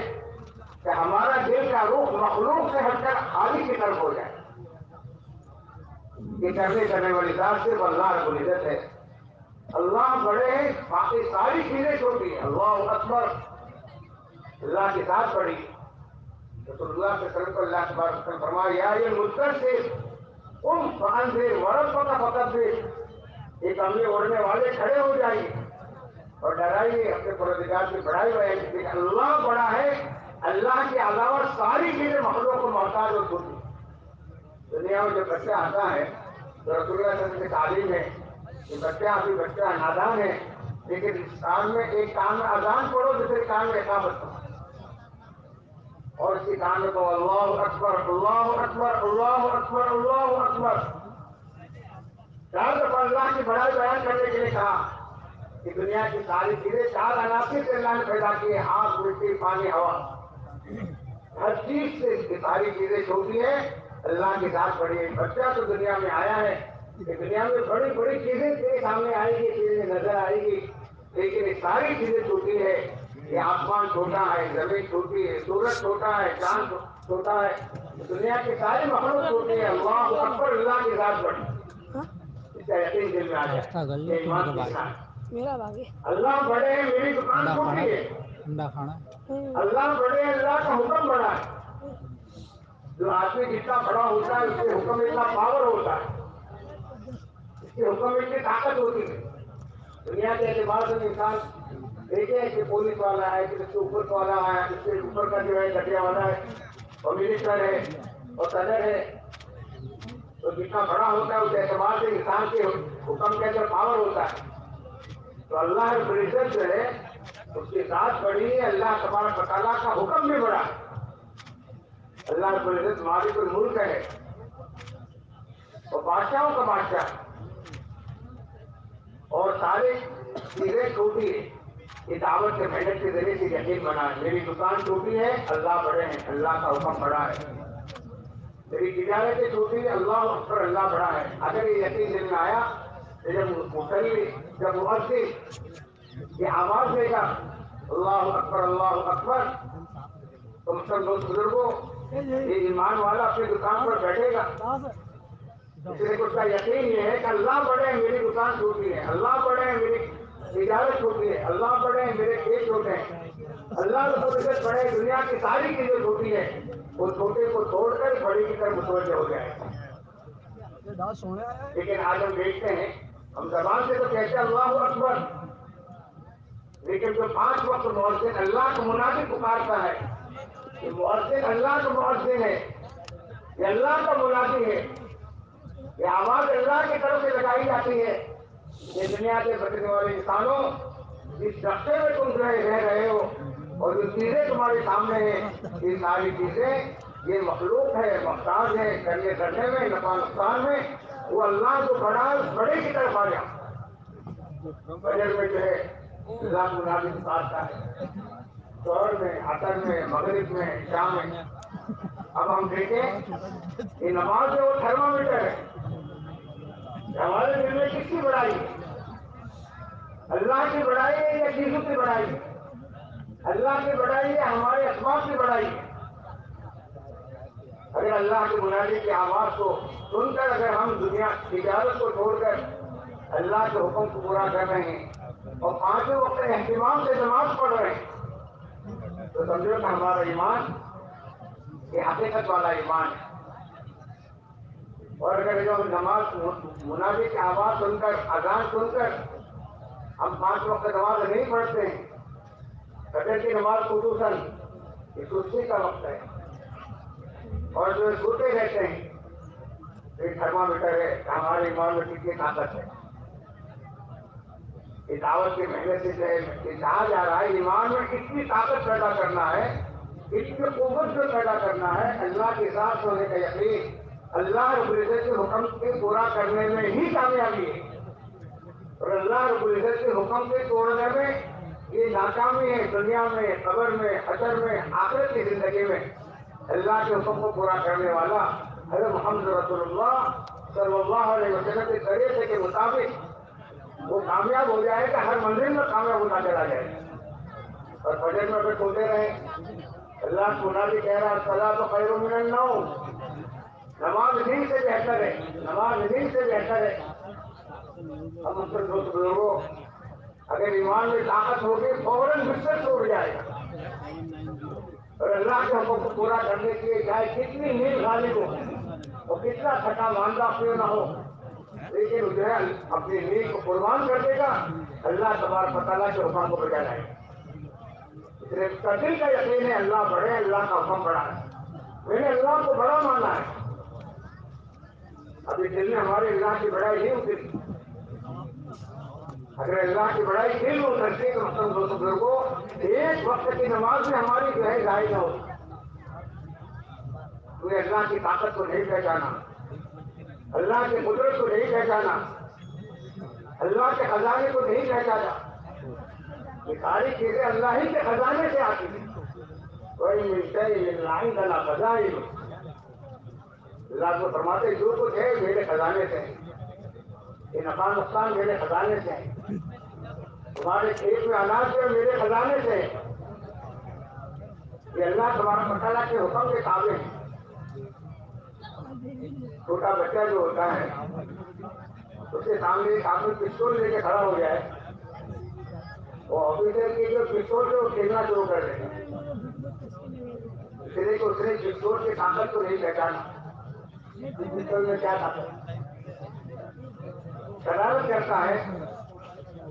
Speaker 1: कि हमारा दिल का रूख मखलूक से हटकर खाली की तरफ़ हो जाए। ये करने करने वाली जात सिर्फ़ अल्लाह रब्बुल इज़्ज़त है। अल्लाह बड़े हैं बाकी सारी चीज़ें छोटी है। अल्लाह अकबर। अल्लाह के साथ तो अल्लाह के सर को अल्लाह के फरमाया, ये मुद्दर से उन फान से वरद पका फकत से ये कमरे ओढ़ने वाले खड़े हो जाएँगे और डराइए, अपने पुरस्कार की बढ़ाई हुई अल्लाह बड़ा है, अल्लाह के अलावा सारी चीज़ें मखलों को मोहताज छोटी दुनिया में जो बच्चा आता है तो रसुल्ला की तालीम है। कि बच्चा अभी बच्चा नादान है। लेकिन कान में, एक कान में अजान पढ़ो दूसरे कान में एकामत पढ़ो और इसी कान में तो अल्लाह अकबर अल्लाह अकबर अल्लाह अकबर अल्लाह अकबर। चार अल्लाह की बड़ाई बयान करने के लिए कहा कि दुनिया की सारी चीज़ें चार अनासी से अल्लाह ने पैदा की हाथ, मिट्टी, पानी, हवा। हर चीज़ से सारी चीज़ें छोटी है। अल्लाह के साथ बड़ी बच्चा तो दुनिया में आया है। दुनिया में बड़ी बड़ी चीज़ें तेरे सामने आएगी चीज़ें नज़र आएगी लेकिन ये सारी चीज़ें छोटी है। ये आसमान छोटा है ज़मीन छोटी है सूरज छोटा है चाँद छोटा है। दुनिया के सारे मखलूक छोटे है। अल्लाह अकबर अल्लाह के साथ बड़ी इसका यकीन दिल में आ जाए
Speaker 2: मेरा
Speaker 1: अल्लाह बड़े हैं मेरी दुकान छोटी है।
Speaker 3: अंडा खाना।
Speaker 1: अल्लाह बड़े हैं अल्लाह का हुक्म बड़ा है। जो आदमी जितना बड़ा होता है उसके हुक्म इतना पावर होता है। इसके हुक्म में इतनी ताकत होती है। दुनिया के एतबार से इंसान देखिए कि पुलिस वाला है, कि उसके ऊपर वाला है उसके ऊपर का जो है घटिया वाला है और मिनिस्टर है और सदर है। तो जितना बड़ा होता है, उस एतबार से इंसान के हुक्म के अंदर पावर होता है। तो अल्लाह इज़्ज़त जो है, उसकी साथ बड़ी है, अल्लाह तबारक तआला का हुक्म भी बड़ा है। अल्लाह इज़्ज़त मालिक मुल्क है और बादशाहों का बादशाह और सारे चीज़ें टूटी है। ये दावत के मेहनत के ज़रिए से यकीन बना है। मेरी दुकान टूटी है, अल्लाह बड़े हैं, अल्लाह का हुक्म बड़ा है। मेरी तिजारतें टूटी अल्लाह अकबर अल्लाह बड़ा है। अगर ये यकीन दिल में आया तो जब मुसल्ली जब मुअज्जिन ये आवाज़ देगा, अल्लाह अकबर अल्लाह अकबर। तो मुसलमान बुजुर्गो, ये ईमान वाला अपनी दुकान पर बैठेगा। इसलिए उसका यकीन ये है कि अल्लाह बड़े हैं मेरी दुकान टूटी है। अल्लाह बड़े हैं मेरी तिजारत छोटी है। अल्लाह बड़े हैं मेरे खेत छोटे हैं। अल्लाह रबुल्जत बड़े दुनिया की सारी चीज़ें छोटी है। वो छोटे को छोड़कर बड़ी की तरफ़ मुतवजह हो जाए लेकिन आज हम देखते हैं हम जबान से तो कहते हैं अल्लाह अकबर। लेकिन जो पाँच वक्त मुअज्जिन अल्लाह को मुनाफिक पुकारता है ये अल्लाह का मुअज्जिन है। ये अल्लाह का मुनाफी है। ये आवाज़ अल्लाह की तरफ़ से लगाई जाती है। ये दुनिया के बचने वाले इंसानों जिस रस्ते में तुम जो रह रहे हो और जो चीज़ें तुम्हारे सामने है, ये सारी चीज़ें, ये मखलूक है मख्ताज है करने करने में, नफा नुकसान में, वो अल्लाह को बड़ा, बड़े की तरफ़ आ गया। बजट में जो है अल्लाह मुनाफी पुकारता है। शहर में अतर में, मगरिब में, शाम में। अब हम देखें, ये नमाज़ जो थर्मामीटर है। हमारे दिल में किसकी बड़ाई अल्लाह की बड़ाई है या चीज़ों की बड़ाई अल्लाह की बड़ाई है हमारे असबाब की बड़ाई अगर अल्लाह के मुनादी की आवाज़ को सुनकर अगर हम दुनिया तिजारत को छोड़कर अल्लाह के हुक्म को पूरा कर रहे हैं और पाँचों वक्त अहतमाम से नमाज़ पढ़ रहे हैं तो समझो कि हमारा ईमान ये हकीकत वाला ईमान है। और अगर जो नमाज़ मुनादी की आवाज़ सुनकर, अजान सुनकर हम पाँच वक्त नमाज़ नहीं पढ़ते हैं कदर की नमाज़ खसूसन ये सुस्ती का वक्त है। और जो सोते रहते हैं, ये थर्मामीटर है, हमारे ईमान में कितनी ताकत है। ये दावत की मेहनत से है कहा जा रहा है ईमान में कितनी ताकत पैदा करना है इतनी कुवत जो पैदा करना है, अल्लाह के साथ होने का यकीन अल्लाह रबुल्जत के हुक्म के पूरा करने में ही कामयाबी है। और अल्लाह रबुल्जत के हुक्म के तोड़ने में ये नाकामी है दुनिया में, कबर में अजर में, आखिरत की ज़िंदगी में। अल्लाह के हुक्म को पूरा करने वाला हज़रत मोहम्मद रसूलुल्लाह सल्लल्लाहु अलैहि वसल्लम के तरीके के मुताबिक वो कामयाब हो जाएगा हर मंजिल में कामयाब होता चला जाएगा और बजट में अगर सोते रहे, अल्लाह सुना भी कह रहा है सलाह तो खैर मिनन ना हो नमाज़ दिन से बेहतर है, नमाज़ दिन से बेहतर है। अब मुस्लिम दोस्त बुजुर्गो अगर ईमान में ताकत होगी, फ़ौरन बिस्तर छोड़ जाएगा। और अल्लाह के हुक्म को पूरा करने के लिए चाहे कितनी नींद खाली हो, और कितना थका मांदा क्यों ना हो, लेकिन है, अपनी नींद को कुर्बान कर देगा, अल्लाह तबार पताला के हुक्म को बजा लाएगा। दिल का यकीन है, अल्लाह बड़े अल्लाह का हुक्म बड़ा है मैंने अल्लाह को बड़ा माना है। दिल में हमारे अल्लाह की बड़ाई नहीं उतरी अगर अल्लाह की बड़ाई में उतरती तो मतलब दोस्तों बुजुर्गो एक वक्त की नमाज़ में हमारी जो है जाए न हो। अल्लाह की ताकत को नहीं पहचाना। अल्लाह के कुदरत को नहीं पहचाना। अल्लाह के खजाने को नहीं पहचाना। ये सारी चीज़ें अल्लाह ही के खजाने से आती है। कोई मिलता है गला खजाई अल्लाह को फरमाते, जो कुछ है, मेरे खजाने से ये नफा नुकसान मेरे खजाने से तुम्हारे खेत में अनाज है मेरे खजाने से ये अल्लाह तुम्हारा मसाला के हुक्म के काबिल है। छोटा बच्चा जो होता है, उसके सामने एक आदमी पिस्तौल लेके खड़ा हो जाए वो ऑफिसर की जो पिस्तौल से वो खेलना शुरू कर देगा इसलिए उसने पिस्तौल की ताकत को नहीं पहचाना। में शरारत करता है,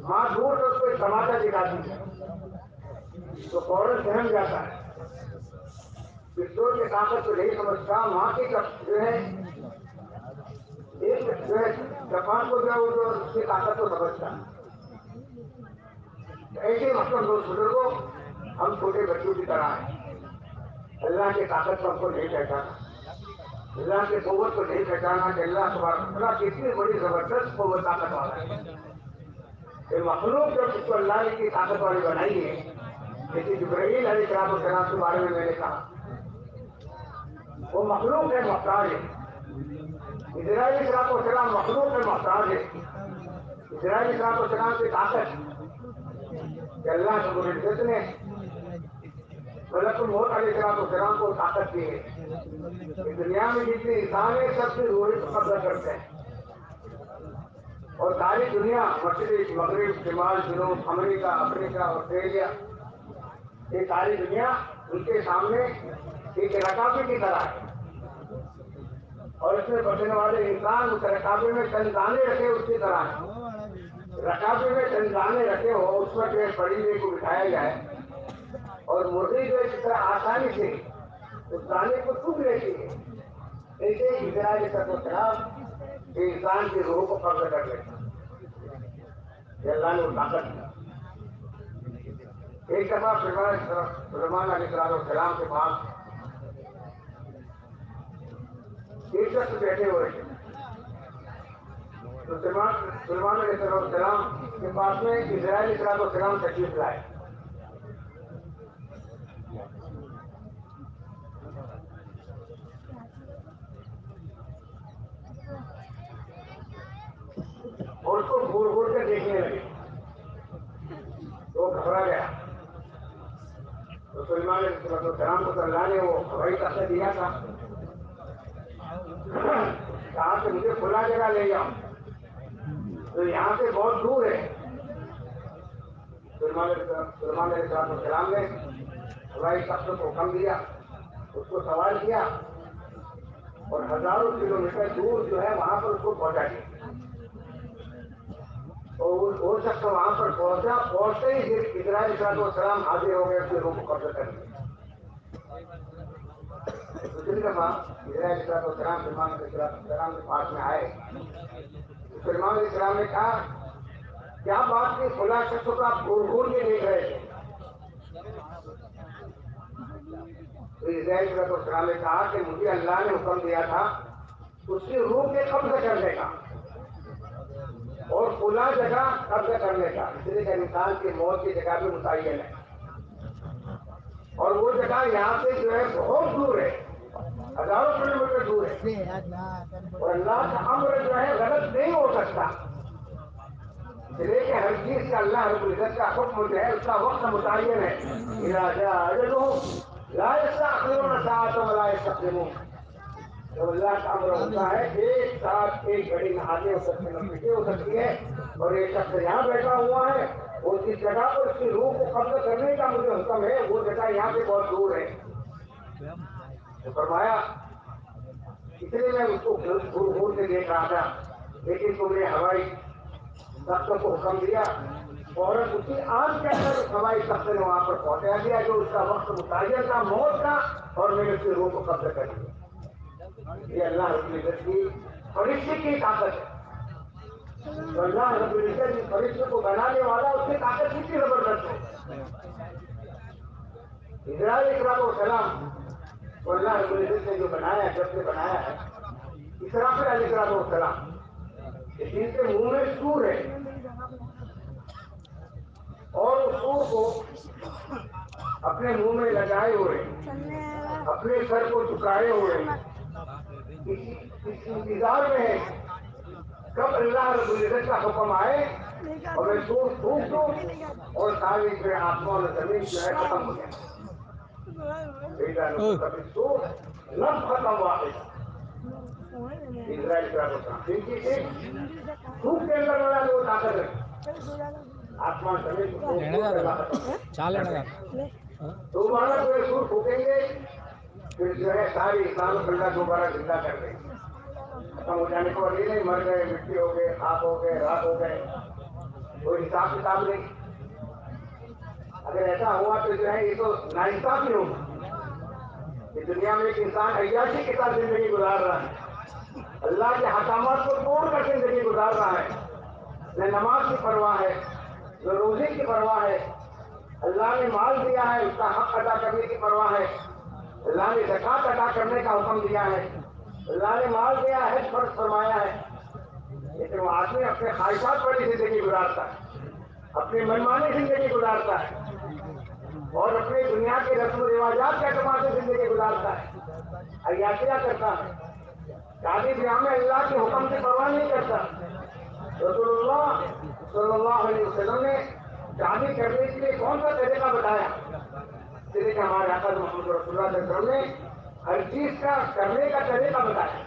Speaker 1: माँ दूर से उसको एक तमाचा दिखाती है। तो फ़ौरन सहम जाता है। पिस्तौल की ताकत को नहीं समझता वहाँ की जो है, एक जो है, जापान को जो है उसकी ताकत को समझता ऐसे मतलब दोस्त बुजुर्गो, हम छोटे बच्चों की तरह है। अल्लाह की ताकत को हमको नहीं पहचाना अल्लाह के कुवत को नहीं पहचाना कि अल्लाह तुम्हारा कितनी बड़ी ज़बरदस्त कुवत ताकत वाला है। ये मखलूक जब इसको अल्लाह ने की ताकत वाली बनाई है, लेकिन जबरील अली कराम के बारे में मैंने कहा, वो मखलूक है, मोहताज है। इसराइली सलाम सलाम मखलूक है, मोहताज है। इसराइली सलाम सलाम की ताकत अल्लाह रबुल्जत ने सलाम को ताकत दी है। दुनिया में जितने इंसान है सबसे रोहित कब्जा करते हैं। और सारी दुनिया मशरक मगरब शिमाल जुनूब, अमेरिका, अफ्रीका ऑस्ट्रेलिया, ये सारी दुनिया उनके सामने एक रकाबे की तरह है। और इसमें बचने वाले इंसान उस रकाबे में चंदाने रखे उसकी तरह है। रकाबे में चंदाने रखे हो, उस पर जो हुई को बिठाया जाए। और मुर्गी जो जिस तरह आसानी से उस दाने को चुप लेती है, ऐसे ही इजराइल खिलाफ इंसान की रूह को कब्जा कर लेता अल्लाह ने ताकत एक दफ़ा सलमान सलाम के पास एक शख्स बैठे हुए थे। तो सलमान सलाम के पास में इसराइल सलाम तकलीफ़ लाए और उसको घूर घूर कर देखने लगे। तो घबरा गया। तो सलमान मतलब सलाम को अल्लाह ने वो हवाई तख्ता दिया था। कहा से मुझे खुला जगह ले जाओ। तो यहाँ से बहुत दूर है। सलमान सलमान सलाम ने हवाई तख्त को हुक्म दिया। उसको सवाल किया और हज़ारों किलोमीटर दूर जो है, वहाँ पर उसको पहुँचा दिया। तो वो शख्स वहाँ पर पहुँचा पहुँचते ही फिर इसराइल सलाम हाजिर हो गए उसके रूप को कब्जा कर दूसरी दफ़ा इसराइल सलाम सलमान सलाम के पास में आए सलमान इस्लाम ने कहा, क्या बात की खुला शख्स को आप घूर घूर के देख रहे थे? तो इसराइल सलाम ने कहा कि मुझे अल्लाह ने हुक्म दिया था, उसकी रूह के कब्जा करने का। और खुला जगह कब्जा करने का। इसलिए का इंसान की मौत की जगह भी मुतन है। और वो जगह यहाँ से जो है बहुत दूर है। हज़ारों किलोमीटर दूर है। और अल्लाह का अम्र जो है गलत नहीं हो सकता। इसलिए कि हर चीज़ का अल्लाह इज़्ज़त का हुक्म जो है, उसका वक्त मुतन है। इराजा अजलो होता है। एक साथ एक घड़ी हो सकते हैं पीछे हो सकती है। और एक शख्स यहाँ बैठा हुआ है। और जिस जगह पर उसकी रूह को कब्जा करने का मुझे हुक्म है, वो जगह यहाँ से बहुत दूर है। तो फरमाया, इसलिए मैं उसको घूर घूर के देख रहा था। लेकिन तुमने हवाई तख्त को हुक्म दिया। और उसी आज के अंदर हवाई तख्त ने वहाँ पर पहुँचा दिया, जो उसका वक्त मुताजर था, मौत का, और मैंने उसकी रूह को कब्जा कर दिया ये अल्लाह रबुल्जत की फरिश्ते की ताकत है। तो अल्लाह रबुल्जत इस फरिश्ते को बनाने वाला, उसकी ताकत कितनी ज़बरदस्त है। इसराइल इकराम सलाम तो अल्लाह रबुल्जत ने जो बनाया जब से बनाया है, इसराफिल अलीकराम सलाम जिनके मुँह में सूर है। और उस सूर को अपने मुँह में लगाए हुए, अपने सर को झुकाए हुए इंतज़ार में है। कब अल्लाह रबुल्जत का हुक्म आए और मैं सूर फूक दूँ और सारी जो आत्मा और ज़मीन जो है खत्म हो जाए। आसमान ज़मीन
Speaker 2: चाल
Speaker 1: तो माना कोई सूर फूकेंगे फिर जो है सारी इस्लाम अल्लाह दोबारा ज़िंदा कर गई। खत्म हो जाने को नहीं नहीं मर गए, मिट्टी हो गए, खाक हो गए रात हो गए, कोई हिसाब किताब नहीं। अगर ऐसा हुआ तो जो है ये तो नाइंसाफी होगा। कि दुनिया में एक इंसान अयाशी के साथ ज़िंदगी गुजार रहा है। अल्लाह के हकाम को तोड़कर ज़िंदगी गुजार रहा है। न नमाज़ की परवाह है, न रोज़े की परवाह है। अल्लाह ने माल दिया है, उसका हक अदा करने की परवाह है। अल्लाह ने जक़ात अदा करने का हुक्म दिया है। अल्लाह ने माल दिया है, फ़र्ज़ फरमाया है। लेकिन वो आदमी अपने ख्वाहिशात वाली ज़िंदगी गुजारता है। अपनी मनमानी ज़िंदगी गुजारता है। और अपने दुनिया के रस्म रिवाजात के अतबार से ज़िंदगी गुजारता है। अयातिया करता है। शादी ब्याह में अल्लाह के हुक्म की परवाह नहीं करता। रसूलुल्लाह सल्लल्लाहु अलैहि वसल्लम ने शादी करने के लिए कौन सा तरीका बताया? कि हमारे आका मोहम्मद रसूलुल्लाह ने हर चीज़ का करने का तरीका बताया।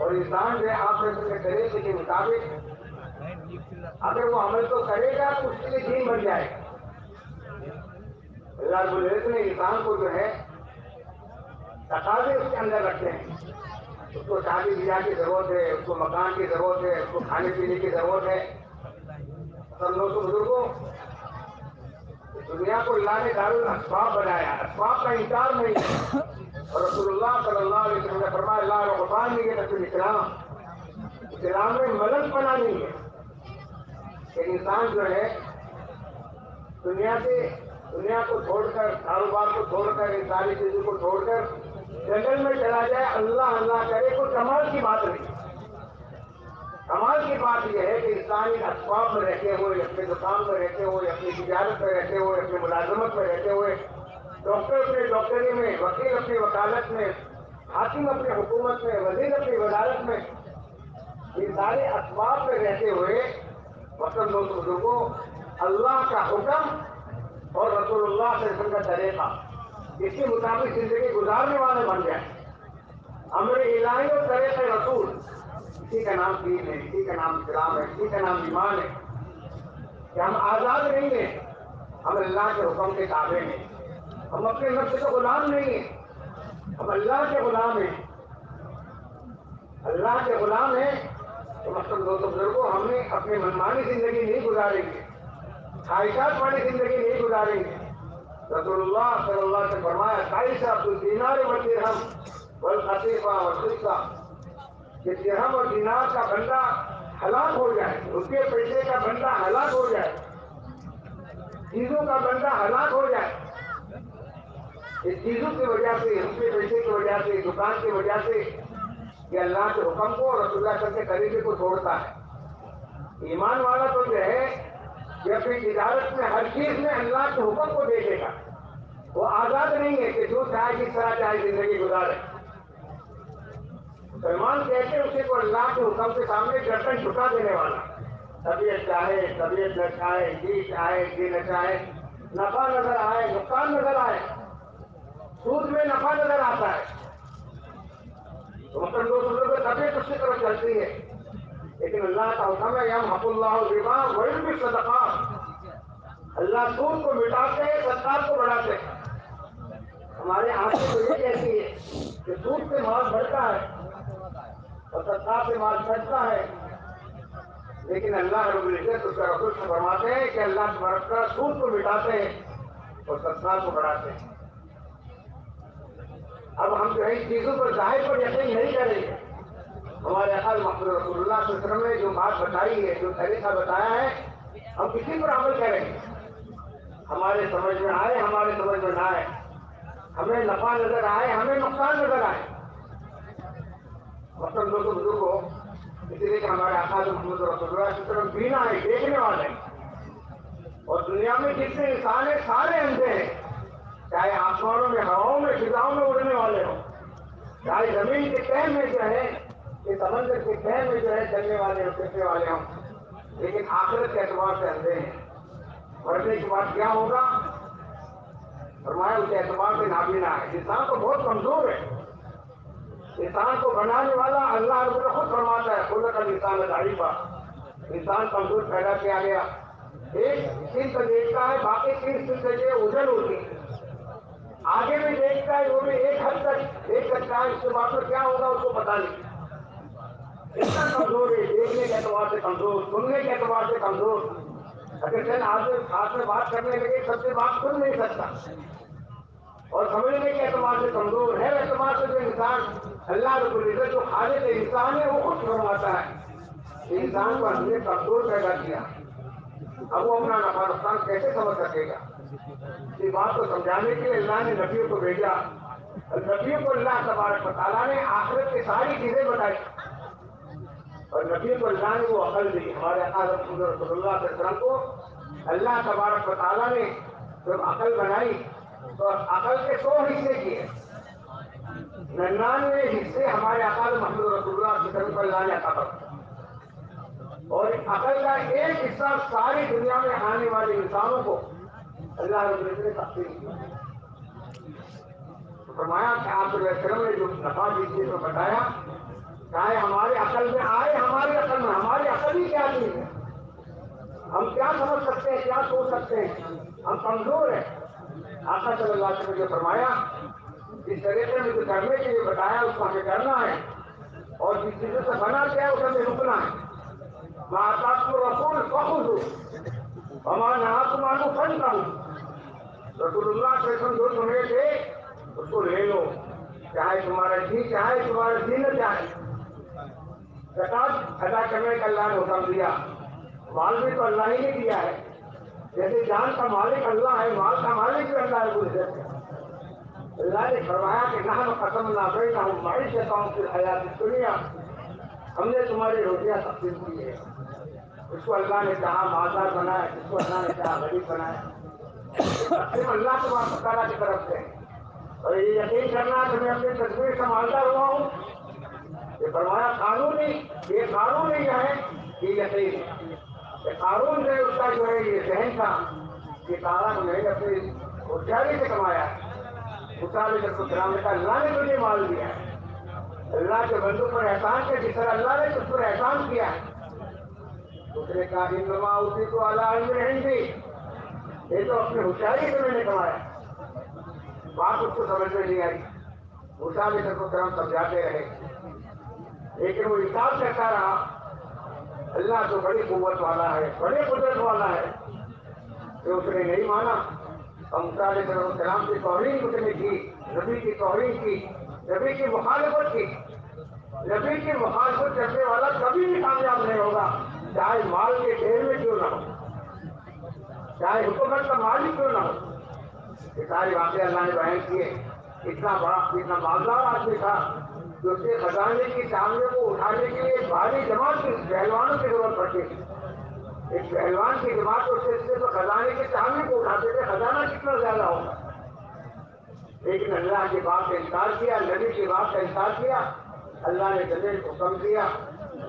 Speaker 1: और इंसान जो है उसके तरीके के मुताबिक अगर वो अमल तो करेगा तो उसके लिए दीन बन जाएगा। अल्लाह ने इंसान को जो है तकाजे उसके अंदर रखते हैं। उसको शादी ब्याह की ज़रूरत है, उसको मकान की ज़रूरत है, उसको खाने पीने की ज़रूरत है। सब लोग तो बुजुर्गो दुनिया को अल्लाह ने दारुल असबाब बनाया। असबाब का इंकार नहीं है। और रसूलुल्लाह सल्लल्लाहु अलैहि वसल्लम ने फरमाया अल्लाह रब्बान नहीं है तस्वीर इस्लाम इस्लाम में मदद बना नहीं है। कि इंसान जो है, दुनिया से, दुनिया को छोड़कर, कारोबार को छोड़कर, इन सारी चीज़ों को छोड़कर, जंगल में चला जाए, अल्लाह अल्लाह करे कोई कमाल की बात नहीं। कमाल की बात यह है कि इंसान असबाब में रहते हुए, अपने दुकान में रहते हुए, अपनी तजारत में रहते हुए, अपनी मुलाजमत में रहते हुए, डॉक्टर अपने डॉक्टरी में, वकील अपनी वकालत में, हाकिम अपनी हुकूमत में, वज़ीर अपनी वजारत में इन सारे असबाब में रहते हुए वतन दोस्त अल्लाह का हुक्म और रसूलुल्लाह से का तरीका, इसके मुताबिक ज़िंदगी गुजारने वाले बन जाए। अमर इलाही और तरीके रसूल इसी का नाम दीन है, इसी का नाम इस्लाम है, इसी का नाम ईमान है कि हम आज़ाद नहीं है हम अल्लाह के हुक्म के ताबे हैं। हम अपने नफ्स के गुलाम नहीं है। हम अल्लाह के गुलाम हैं। अल्लाह के गुलाम हैं तो मतलब दोस्तों बुज़ुर्गों, हमने अपनी मनमानी ज़िंदगी नहीं गुजारेंगे ख्वाहिशात वाली ज़िंदगी नहीं गुजारेंगे। रसूलुल्लाह सल्लल्लाहु अलैहि वसल्लम ने फरमाया अब्दुल दीनार व दिरहम वल खतीफा व सिक्का कि दिरहम और दीनार का बंदा हलाक हो जाए रुपये पैसे का बंदा हलाक हो जाए, चीज़ों का बंदा हलाक हो जाए। इस चीज़ों की वजह से रुपये पैसे की वजह से, दुकान की वजह से ये अल्लाह के हुक्म को रसुल्ला के तरीके को छोड़ता है। ईमान वाला तो जो है या फिर इजारत में हर चीज़ में अल्लाह के हुक्म को देखेगा। वो आज़ाद नहीं है कि जो चाहे किस तरह चाहे ज़िंदगी गुजारे। सलमान कहते उसे को अल्लाह के हुक्म के सामने गर्दन झुका देने वाला। तबीयत चाहे, तबीयत न चाहे जी चाहे जी न चाहे, नफा नज़र आए, नुकसान नज़र आए, सूद में नफा नज़र आता है। तो मतलब दो तबीयत उसकी तरफ़ चलती है। लेकिन अल्लाह का हुक्म है, यम हकुल्लाबा वही भी सदका। अल्लाह सूद को मिटाते हैं सत्कार को बढ़ाते हैं। हमारे आँखें तो ये कहती है कि सूद से माल बढ़ता है। और सत्कार से माल घटता है। लेकिन अल्लाह रबुल्जत उसका रसूल से फरमाते हैं कि अल्लाह तबारक का सूद को मिटाते हैं और सत्कार को बढ़ाते हैं। अब हम जो है इन चीज़ों पर ज़ाहिर पर यकीन नहीं करेंगे। हमारे अकल रसूलुल्लाह ने जो बात बताई है, जो तरीका बताया है, हम किसी पर अमल करेंगे। हमारे समझ में आए, हमारे समझ में ना आए। हमें नफा नज़र आए, हमें नुकसान नज़र आए। हमारे रसूलुल्लाह है देखने वाले और दुनिया में जितने इंसान है सारे अंधे हैं चाहे आसमानों में हवाओं में फिजाओं में उड़ने वाले हों चाहे ज़मीन के तह में जो है कि समंदर के तह में जो है चलने वाले और फिरने वाले हों लेकिन आखिरत के एतबार से अंधे हैं मरने के बाद क्या होगा फरमाया उसके एतबार से नाबीना है इंसान तो बहुत कमज़ोर है इंसान को बनाने वाला अल्लाह खुद फरमाता है, खुद का इंसान तारीफा इंसान कमज़ोर पैदा किया गया। एक सिंह तो देखता है, बाकी तीन से उजल होती आगे भी देखता है, वो भी एक हद तक देख सकता है इसके बाद में क्या होगा उसको पता नहीं। इतना कमज़ोर है, देखने के एतबार से कमज़ोर, सुनने के एतबार से कमज़ोर। अगर चल आदमी साथ में बात करने लगे, सबसे बात सुन नहीं सकता। और समझने के एतमार से कमज़ोर है एतमार से जो इंसान अल्लाह रबुल्जत जो खाले के इंसान है, वो खुद फरमाता है। इंसान को हमने कमज़ोर पैदा किया। अब वो अपना नफा नुकसान कैसे समझ सकेगा? इस बात को समझाने के लिए अल्लाह ने नबियों को भेजा। नबियों को अल्लाह तबारक ताला ने आखिरत की सारी चीज़ें बताई। और नबी को अल्लाह ने वो अकल दी। हमारे रसुल्ला को अल्लाह तबारक ताला ने जब अकल बनाई तो अकल के सौ हिस्से किए। निन्यानवे हिस्से हमारे अकाल रसुल्ला को और अकल का एक हिस्सा सारी दुनिया में आने वाले इंसानों को अल्लाह ने किया। तो फरमाया कि आप ने जो नफा दी चीज़ में बताया, चाहे हमारे अकल में आए, हमारी अकल में, हमारी अकल ही क्या चीज़ है हम क्या समझ सकते हैं, क्या सोच सकते हैं? हम कमज़ोर हैं। आका सल्लल्लाहु अलैहि जो फरमाया, जिस तरीके में जो करने के लिए बताया, उसको हमें करना है। और जिस चीज़ों से बना क्या है उसे हमें रुकना है। माता को रसूल फखुद हो? हमारा नाथ मानो फन का हूँ रसूलुल्लाह जो सुने थे, उसको ले लो। चाहे तुम्हारा जी, चाहे तुम्हारा जी न चाहे जक़ात अदा करने का अल्लाह ने हुक्म दिया। माल भी तो अल्लाह ही ने दिया है। जैसे जान का मालिक अल्लाह है, माल का मालिक भी अल्लाह है अल्लाह ने फरमाया कि ना हम कसम ना ना हम मारी से हूँ फिर हयात दुनिया। हमने तुम्हारी रोटियाँ तकसीम की है। उसको अल्लाह ने कहा मालदार बनाया, जिसको अल्लाह ने कहा, गरीब बनाया। अल्लाह तबारा की तरफ़ से। और ये यकीन करना कि मैं अपनी तस्वीर से मालदार हुआ हूँ। ये फरमाया, कानूनी, ये कानून ही है ये यकीन। कानून ने उसका जो है ये जहन था ये तारा उन्हें अपनी होशियारी से कमाया। मुताबिक ने अल्लाह ने तुझे माल दिया। अल्लाह के बंदू पर एहसान किया, जिस तरह अल्लाह ने तुझ पर एहसान किया। दूसरे का इनमा उसी को अल्लाह हिंदी ये तो अपनी होशियारी से मैंने कमाया। बात उसको समझ में नहीं आई। मूसा भी सबको समझाते रहे। लेकिन वो हिसाब करता रहा अल्लाह तो बड़ी कुत वाला है, बड़ी कुदरत वाला है। तो उसने नहीं माना। हम सलाम की तोहरीन उसने की, नबी की तोहरीन की, नबी की मुखालफत की। नबी की मुखालफत करने वाला कभी भी कामयाब नहीं होगा। चाहे माल के ढेर में क्यों ना हो। चाहे हुकूमत का माल ही क्यों ना हो। ये सारी बातें अल्लाह ने बयान किए इतना बड़ा, इतना मालदार आदमी था। उसके खजाने की सामने को उठाने के लिए भारी जमात की पहलवानों की ज़रूरत पड़ती थी। एक पहलवान की जमात उसके हिस्से तो खजाने के सामने को उठाते थे। खजाना कितना ज़्यादा होगा? लेकिन अल्लाह की बात का इंकार किया, नबी के बात का इंकार किया, अल्लाह ने ज़मीन को कम किया।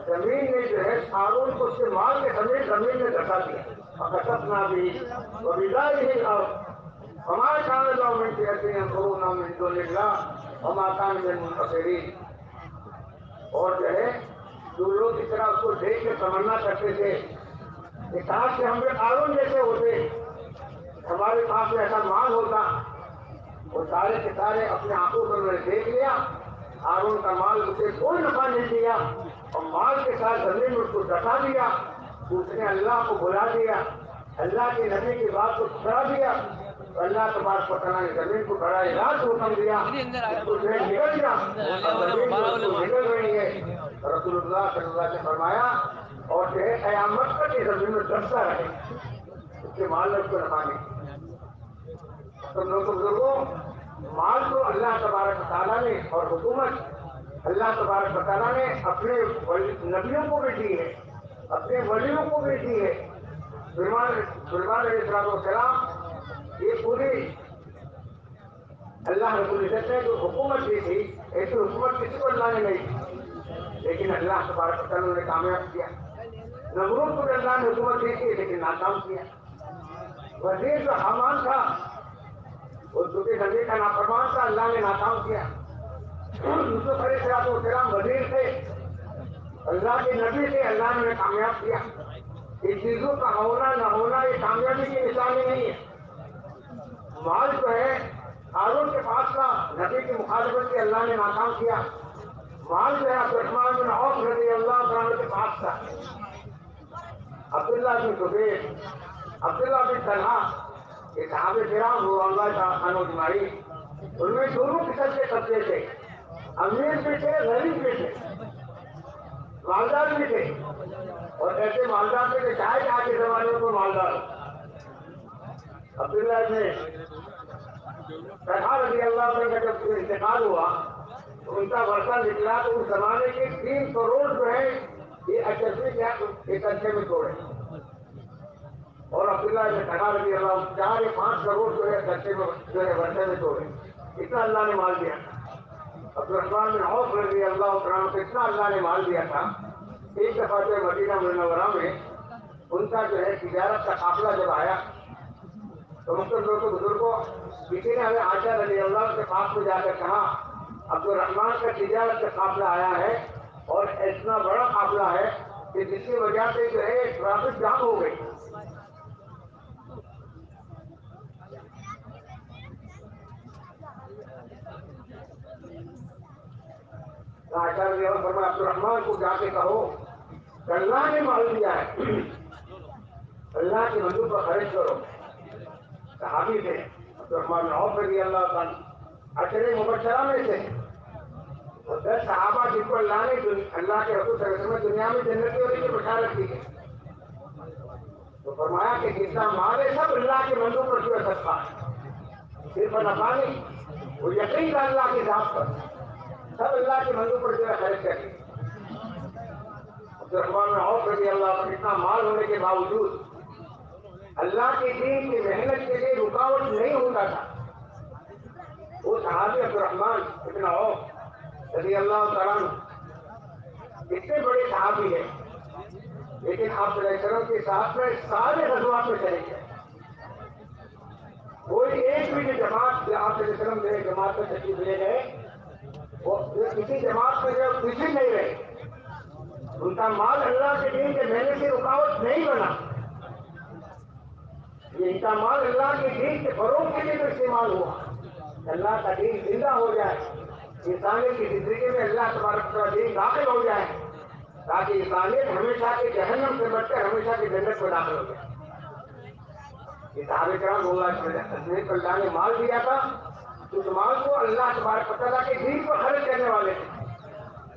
Speaker 1: ज़मीन ने जो है सारून को उसके माल के समेत ज़मीन में धसा दिया। और कसना भी, वो विदा ही और हमारे खाने जाओ मिनट कहते हैं कोरोना मिनट निकला हमाकान में मुंतफरी और जो है, जो लोग तरह उसको देख के तमन्ना करते थे कि काश से हम कानून जैसे होते, हमारे पास में ऐसा माल होता वो सारे के सारे अपने आँखों पर मैंने देख लिया आरून का माल उसे कोई नफा नहीं दिया, और माल के साथ ज़मीन उसको दफ़ा दिया, उसने अल्लाह को बुला दिया, अल्लाह के नबी की बात को छुड़ा दिया अल्लाह तबार पतना ने ज़मीन को बड़ा इलाज हुक्म दिया। उसमें निकल गया। निकल रही है। रसूलुल्लाह सल्लल्लाहु ने फरमाया और है कयामत तक ये ज़मीन में दसता रहे। उसके माल को नफाने तो लोग बुज़ुर्गों माल तो अल्लाह तबारक ताला ने और हुकूमत अल्लाह तबारक ताला ने अपने नबियों को भी दी है। अपने वलियों को भी दी है सलाम ये पूरी। अल्लाह रबुल्जत ने जो हुकूमत दी थी ऐसी हुकूमत किसी को अल्लाह ने नहीं। लेकिन अल्लाह तबारक ने कामयाब किया। नमरूद को अल्लाह ने हुकूमत दी थी, लेकिन नाकाम किया। वज़ीर जो हमान था, वो चूँकि नबी का नाफरमान था, अल्लाह ने नाकाम किया। यूसुफ सलाम वज़ीर थे, अल्लाह के नबी थे, अल्लाह ने कामयाब किया। इन चीज़ों का होना, न होना, ये कामयाबी की निशानी नहीं है। माल जो है हारून के पास था नबी की मुखालफत की अल्लाह ने नाकाम किया। माल जो है अब्दुलरहमान बिन औफ रज़ी अल्लाह के पास था अब्दुल्ला बिन जुबैर, अब्दुल्ला बिन तलहा ये साहब फिराम हुआ खानो जुमाई उनमें दोनों किस्म के कब्जे थे। अमीर भी थे, गरीब भी थे। मालदार भी थे। और ऐसे मालदार में से चाहे आज के जमाने में मालदार अब्दुल्ला ने तथा रज़ी अल्लाह का जब इंतकाल हुआ तो उनका वर्षा निकला तो उस जमाने के तीन करोड़ जो है, ये अचरफी क्या अच्छे में तोड़े और अब्दुल्ला ने तथा रज़ी अल्लाह चार या पाँच करोड़ जो है खर्चे में, जो है, वर्षे में तोड़े इतना अल्लाह ने माल दिया अब्दुलरहमान बिन औफ रज़ी अल्लाह को इतना अल्लाह ने माल दिया था एक दफ़ा जो मदीना मुनवरा में उनका जो है तिजारत का काफिला जब आया तो मुख्तल दोस्तों बुजुर्गो किसी ने हमें आशा रज़ी अल्लाह के पास में जाकर कहा अब्दुलरहमान का तिजारत का काफिला आया है और इतना बड़ा काफिला है कि जिसकी वजह से जो है, ट्रैफ़िक जाम हो गई। आचार्य अब्दुलरहमान को जाके कहो, अल्लाह ने माल दिया है। अल्लाह के मंजूर पर खर्च करो सहाबी थे, अब्दुलरहमान औफ रज़ी अल्लाह अचरे मुबशरा में से और दस सहाबा जिनको अल्लाह ने अल्लाह के रसूल में दुनिया में जन्नत की बशारत है तो फरमाया कि जितना माल है, सब अल्लाह के मंजूर पर जो सकता है। सिर्फ़ नफा नहीं वो यकीन था अल्लाह के साथ पर। सब अल्लाह के मंजूर पर जो है खर्च करें रहमान औफ रज़ी अल्लाह पर इतना माल होने के बावजूद अल्लाह के दिन की मेहनत के लिए रुकावट नहीं होता था। वो सहाबी अब्दुलरहमान इतना औफ रज़ी अल्लाह तआला इतने बड़े सहाबी है। लेकिन आप सलाम के साथ में सारे गजवात में चले गए। कोई एक भी जो जमात आप सलम जो जमात में तकलीफ़ ले गए, वो किसी जमात में जो पीछे नहीं रहे। उनका माल अल्लाह के दिन के मेहनत की रुकावट नहीं बना। ये इनका माल अल्लाह के दिन के फरोग के लिए तो इस्तेमाल हुआ। अल्लाह का दिन ज़िंदा हो जाए इंसानियत की ज़िंदगी में अल्लाह तबारक दिन दाखिल हो जाए, ताकि इंसानियत हमेशा के जहन्नम से बचकर हमेशा के जन्नत में दाखिल हो जाए। ये साहब अल्लाह ने माल दिया था, उस माल को अल्लाह तबारक तला के दिन पर खर्च करने वाले थे।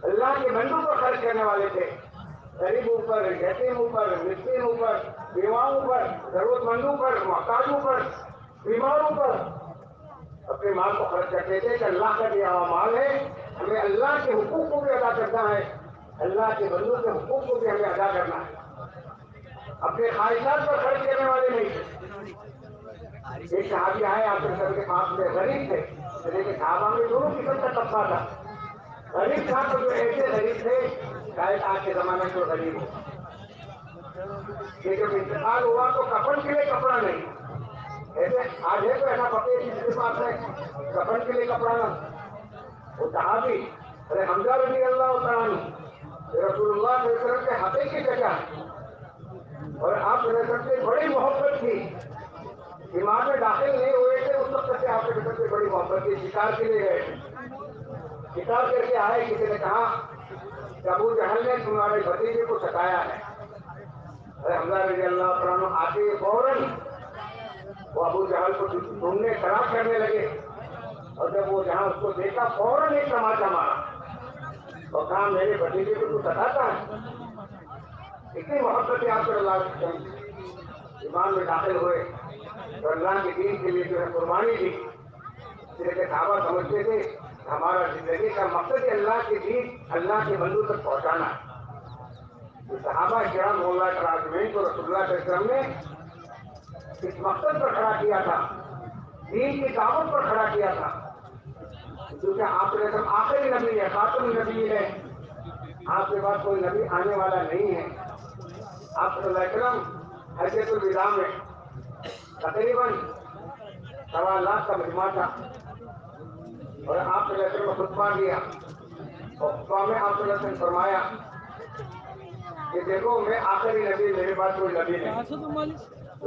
Speaker 1: अल्लाह के बंदों पर खर्च करने वाले थे। गरीब ऊपर यतीम ऊपर मिस्किन ऊपर बीमारों पर, जरूरतमंदों पर, मोहताजों पर, बीमारों पर। अपने माल को खर्च करते थे कि अल्लाह का दिया हुआ माल है, हमें अल्लाह के हुकूक को भी अदा करना है, अल्लाह के बंदों के हुकूक को भी हमें अदा करना है। अपने ख्वाहिशात पर खर्च करने वाले नहीं थे एक सहाबी आए आपके सर के पास में गरीब थे। लेकिन साहबा, में दोनों किस्म का तबका था। गरीब था तो जो ऐसे गरीब थे, शायद आज के जमाने में जो गरीब हो। ये जब इंतकाल हुआ तो कफन के लिए कपड़ा नहीं। ऐसे, आज है तो ऐसा पते जिसके पास है। कफन के लिए कपड़ा ना। वो कहा भी, अरे हमजा रज़ी अल्लाह रसूलुल्लाह के हते की जगह और आप से बड़ी मोहब्बत थी ईमान में दाखिल नहीं हुए थे, उस वक्त से आपके से बड़ी मोहब्बत थी शिकार के लिए गए शिकार करके आए, किसी ने कहा कि अबू जहल ने तुम्हारे भतीजे को सताया है। आते फ़ौरन वो अबू जहाल को ढूँढने खराब करने लगे। और जब वो जहाँ उसको देखा, फ़ौरन एक तमाचा मारा। और कहा, मेरे भतीजे को तू सताता है। इतनी मोहब्बत आप अल्लाह ईमान में दाखिल हुए। तो अल्लाह के दीन के लिए जो है कुर्बानी दी। इसलिए साहबा समझते थे हमारा ज़िंदगी का मकसद अल्लाह के दीन, अल्लाह के बंधु तक पहुंचाना तो सहाबा कराम राजमीन को रसुल्ला ने इस मकसद पर खड़ा किया था। दीन की दावत पर खड़ा किया था। क्योंकि आपने सब आखिरी नबी है खातम नबी है। आपके पास कोई नबी आने वाला नहीं है। आप सल्लम हजरतुल विदा में तकरीबन सवा लाख का मजमा था। और आप ने खुतबा दिया और खुतबा में आप फरमाया कि देखो मैं आखिरी नबी मेरे पास कोई नबी नहीं।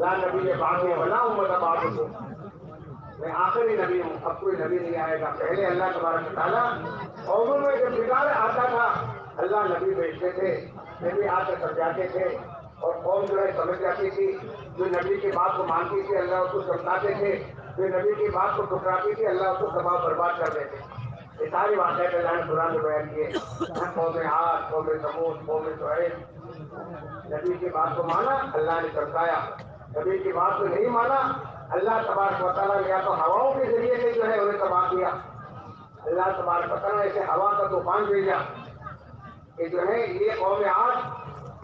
Speaker 1: ला नबी के बाद में बना उम्मत बात को। मैं आखिरी नबी हूँ अब कोई नबी नहीं आएगा। पहले अल्लाह तबारक ताला में जब बिगाड़ आता था अल्लाह नबी भेजते थे नबी आकर समझाते थे और कौम जो है समझ जाती थी। जो नबी की बात को मानती थी अल्लाह उसको समझाते थे। जो नबी की बात को टुकराती थी अल्लाह उसको तबाह बर्बाद कर देते ये सारी बातें अल्लाह ने कुरान में बयान किए कौम हाथ कौम समूद कौम सोहेब नबी की बात को माना, अल्लाह ने चमकाया नबी की बात को नहीं माना, अल्लाह तबार बताना या तो हवाओं के ज़रिए से जो है उन्हें तबाह किया। अल्लाह तबार बताना ऐसे हवा का तूफ़ान भेजा। कि जो है, ये कौम आज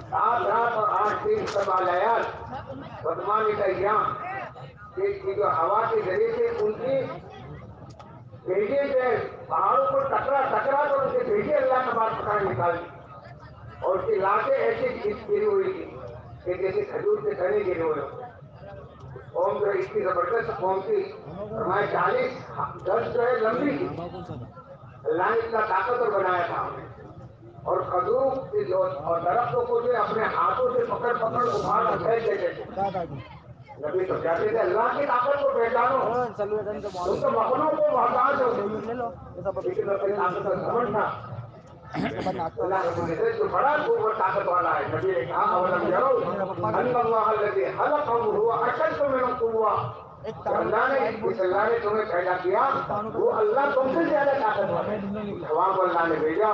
Speaker 1: सात रात और आठ दिन सब आलयात वर्तमान का कि जो हवा के ज़रिए से उनकी भेजे से पहाड़ों को टकरा टकरा कर उनके भेजे अल्लाह का बात पता निकाल दी और उसकी लाशें ऐसी गिरी हुई थी कि जैसे खजूर के तने गिरे हुए कौम जो है इसकी ज़बरदस्त कौम की हमारे चालीस दस जो है लंबी थी। अल्लाह ने इतना ताकतवर बनाया था हमें और खजूर जो और दरख्तों को जो अपने हाथों से पकड़ पकड़ उठा कर फेंक देते थे। नबी तो कहते थे अल्लाह की ताकत को पहचानो। तुम तो मखनों को मोहताज हो। लेकिन अपनी ताकत का समझना अल्लाह है ने कहा तुम्हें पैदा किया वो अल्लाह तुमसे ज़्यादा ताकतवर है हवा को अल्लाह ने भेजा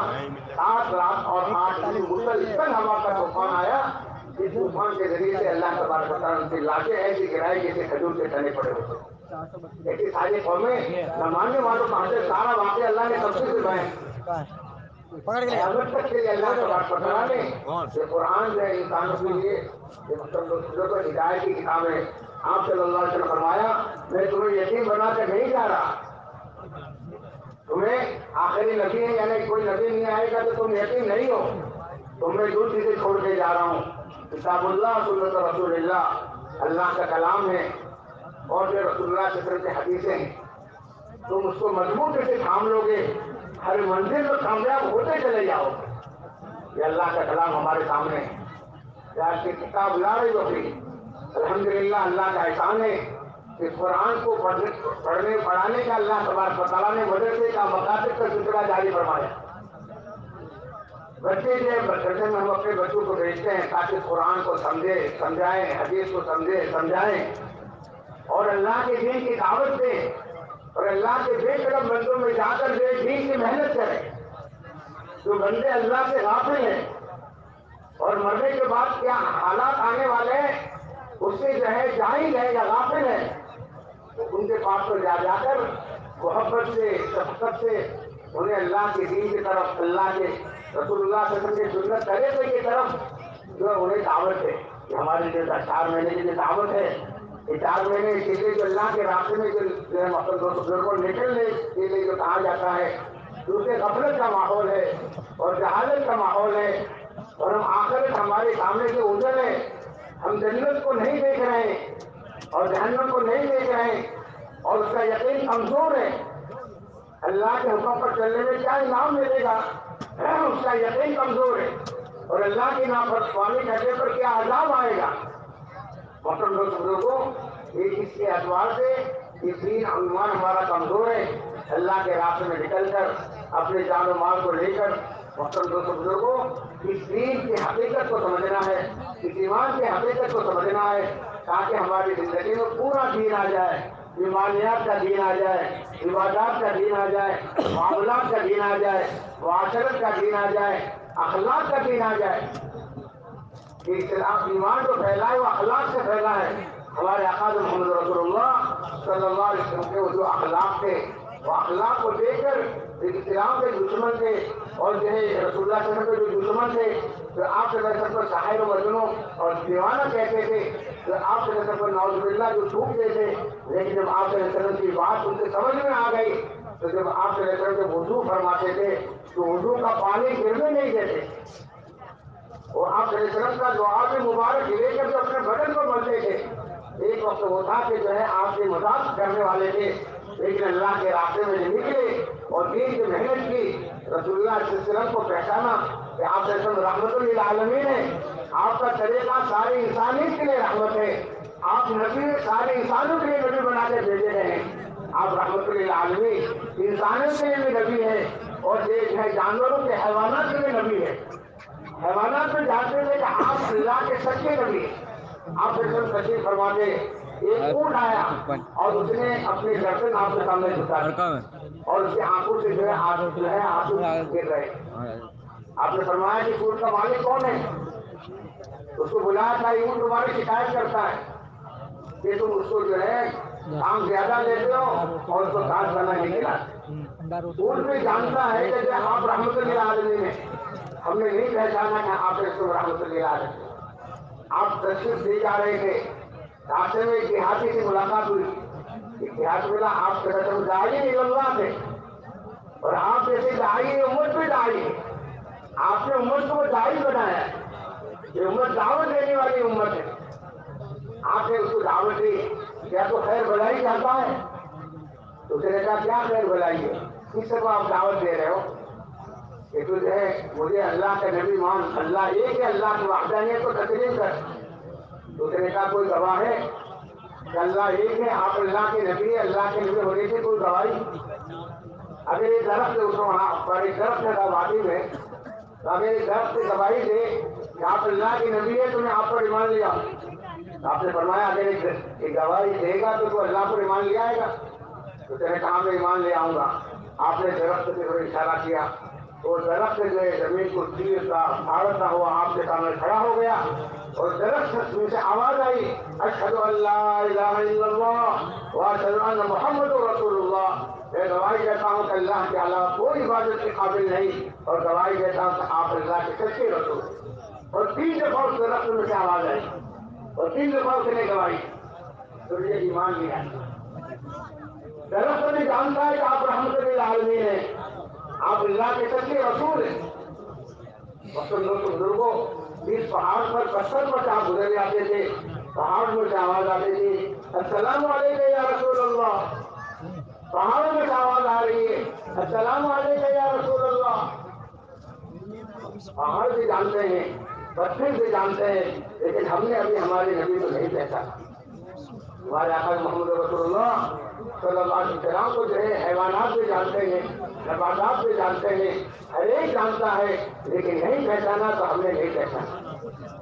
Speaker 1: सात रात और आठ दिन मुसलसल हवा का तूफ़ान आया इस तूफ़ान के ज़रिए से अल्लाह तबारक उनकी लाशें ऐसी गिराई जैसे खजूर के तने पड़े होते ऐसी सारी कौमें न मानने वालों का सारा वाक्य अल्लाह ने सबसे सिखाए पकड़ के ये कुरान जो है इंसानों के लिए मतलब हिदायत की किताब है। आप सल्लल्लाहु अलैहि वसल्लम फरमाया मैं तुम्हें यकीन बनाकर नहीं जा रहा। तुम्हें आखिरी नबी है यानी कोई नबी नहीं आएगा तो तुम यकीन नहीं हो। तुम मैं दो चीज़ें छोड़ के जा रहा हूँ। किताबुल्लाह सुन्नत रसूलुल्लाह अल्लाह का कलाम है। और जो रसूलुल्लाह के हदीसें हैं तुम उसको मज़बूत से थाम लोगे। हर मंजिल में कामयाब होते चले जाओ। ये अल्लाह का कलाम हमारे सामने। है किताब ला रही हो अलहमदिल्ला अल्लाह का एहसान है। कि कुरान को पढ़ने पढ़ने पढ़ाने का अल्लाह तबार तला ने मदरसे का मकासद का सिलसिला जारी फरमाया। बच्चे जो मदरसे में हम अपने बच्चों को भेजते हैं ताकि कुरान को समझे, समझाएँ, हदीस को समझे, समझाएँ। और अल्लाह के दिन की दावत दें। और अल्लाह के बेकदम बंदों में जाकर जो दिन की मेहनत करें जो बंदे अल्लाह से गाफिल हैं और मरने के बाद क्या हालात आने वाले हैं, उससे जो है जा ही रहेगा गाफिल है तो उनके पास पर जा जाकर मोहब्बत से, शफकत से उन्हें अल्लाह के दीन की तरफ़, अल्लाह के रसूलुल्लाह के सुन्नत तरीके की तरफ़ जो उन्हें दावत है हमारे जो चार महीने की जो दावत है। चार महीने इसलिए जो अल्लाह के रास्ते में जो जो है मतलब दोस्तों बुज़ुर्गों निकलने के लिए जो कहा जाता है, दूसरे गफलत का माहौल है और जहालत का माहौल है और हम आखिर हमारे सामने जो उजल है, हम जन्नत को नहीं देख रहे हैं और जहन्नम को नहीं देख रहे हैं और उसका यकीन कमज़ोर है। अल्लाह के हुक्म पर चलने में क्या इनाम मिलेगा? उसका यकीन कमज़ोर है और अल्लाह की नाफरमानी करने पर क्या आजाब आएगा? मौसम बुज़ुर्गों एक इसके अखबार से, ये तीन अनुमान हमारा कमज़ोर है। अल्लाह के रास्ते में निकलकर, अपने जान माल को लेकर मौसम दोस्तों बुजुर्गो इस दीन की हकीकत को समझना है इस ईमान की हकीकत को समझना है, ताकि हमारी ज़िंदगी में पूरा दीन आ जाए, ईमानियात का दीन आ जाए, इबादत का दीन आ जाए, मामलात का दीन आ जाए, वाशरत का दीन आ जाए, अखलाक का दीन आ जाए। इस्लाम ईमान जो फैला है, वो अखलाक से फैला है। हमारे आकाद मोहम्मद रसूलुल्लाह सल्लल्लाहु के जो अखलाक थे, वो अखलाक को देखकर इस्लाम के दुश्मन थे और जो है रसुल्ला के जो दुश्मन थे तो आप नज़र पर शाहिर मजनों और दीवाना कहते थे तो आप नज़र पर नौजबिल्ला जो छूटते थे, लेकिन जब आप नज़र की बात उनसे समझ में आ गई तो जब आप नज़र जब वज़ू फरमाते थे तो वज़ू का पानी गिरने नहीं देते। आप का दुआ में मुबारक लेकर जो अपने बदन को मलते थे। एक वक्त वो था कि जो है आपके मज़ाक करने वाले थे। लेकिन अल्लाह के रास्ते में निकले और दीन की मेहनत की। रसुल्ला को पहचाना कि आप रहमत आलमीन है। आपका तरीका सारे इंसानियत के लिए रहमत है। आप नबी सारे इंसानों के लिए नबी बना के भेजे गए हैं। आप रहमत आलमी इंसानों के लिए भी नबी है और देश है जानवरों के हैवाना के लिए नबी है। हैवानात में जानते थे कि आप अल्लाह के सच्चे नबी हैं। आप एकदम सच्चे फरमाते एक ऊँट आया और उसने अपने गर्दन आपके सामने झुका दी
Speaker 2: है।
Speaker 1: और उसकी आँखों से जो है आँसू जो है आँसू गिर रहे आपने फरमाया कि ऊँट का मालिक कौन है? उसको बुलाया था ये ऊँट तुम्हारी शिकायत करता है। कि तुम उसको जो है काम ज़्यादा लेते हो और उसको घास बना नहीं खिलाते। ऊँट भी जानता है कि आप रहमत आदमी में हमने नहीं पहचाना कि आप रहमत आप तस्वीर दे जा रहे थे रास्ते में देहाती से मुलाकात हुई। देहाती मिला आप कसम दाई अल्लाह थे और आप जैसे दाई उम्मत पे दाई है। आपने उम्मत को दाई बनाया। ये उम्मत दावत देने वाली उम्मत है। आपने उसको दावत दी। क्या तो खैर भलाई चाहता है? तो उसने कहा क्या खैर भलाई है? किस को आप दावत दे रहे हो? कि है मुझे अल्लाह का नबी मान अल्लाह एक है अल्लाह की वाहदानियत को तस्लीम कर। दूसरे का कोई गवाह है? अल्लाह एक है आप अल्लाह के नबी है अल्लाह के नबी होने की कोई गवाही? अगर ये दरख्त है उसको वहाँ पर एक दरख्त है वादी में तो अगर ये दरख्त गवाही दे कि आप अल्लाह के नबी है तो मैं आप पर ईमान लिया तो आपने फरमाया अगर एक, गवाही देगा तो तू अल्लाह पर ईमान ले आएगा। तो तेरे कहा मैं ईमान ले आऊँगा। आपने दरख्त थोड़ा इशारा किया। तो दरख्त जो है ज़मीन को चीरता फाड़ता हुआ आपके सामने खड़ा हो गया और दरख्त में से आवाज़ आई, अशहदु अल्लाह व मुहम्मद रसूलुल्लाह। मैं गवाही देता हूँ अल्लाह के अलावा कोई इबादत के काबिल नहीं और गवाही देता हूँ आप अल्लाह के सच्चे रसूल और तीन दफ़ा उस दरख्त में से आवाज़ आई और तीन दफ़ा उसने गवाही। तो ये ईमान लिया दरख्त में जानता है कि आप रहमत आलमी हैं। आप अल्लाह के सच्चे रसूल हैं। बुजुर्गो, इस पहाड़ पर पत्थर पर आप गुजर जाते थे, पहाड़ में से आवाज़ आती थी। वालेकुम या रसूल अल्लाह पहाड़ों में से आवाज़ आ रही है। वालेकुम या रसूल अल्लाह पहाड़ भी जानते हैं, पत्थर भी जानते हैं, लेकिन हमने अभी हमारे नबी को नहीं पहचाना हमारे आका मोहम्मद रसूलुल्लाह अलैहि को जो है हैवानात भी जानते हैं नबादात भी जानते हैं हर एक जानता है, लेकिन नहीं पहचाना तो हमने नहीं पहचाना।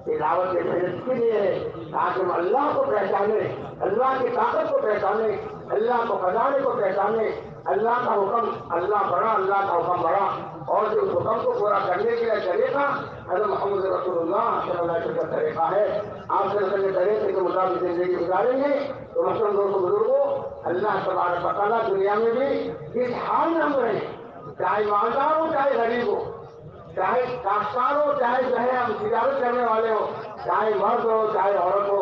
Speaker 1: ये दावत के मेहनत के लिए है ताकि हम अल्लाह को पहचाने, अल्लाह की ताकत को पहचाने, अल्लाह को खजाने को पहचाने, अल्लाह का हुक्म, अल्लाह बड़ा, अल्लाह का हुक्म बड़ा। और जो हुक्म को पूरा करने के लिए तरीका हज़रत मोहम्मद वसल्लम का तरीका है। आप अलैहि तरीके के मुताबिक ज़िंदगी गुजारेंगे तो मसलन दोस्तों बुजुर्गो, अल्लाह तबारक तआला दुनिया में भी किस हाल में हम रहे, चाहे मालदार हो, चाहे गरीब हो, चाहे काश्तकार हो, चाहे जो है हम तिजारत करने वाले हो, चाहे मर्द हो, चाहे औरत हो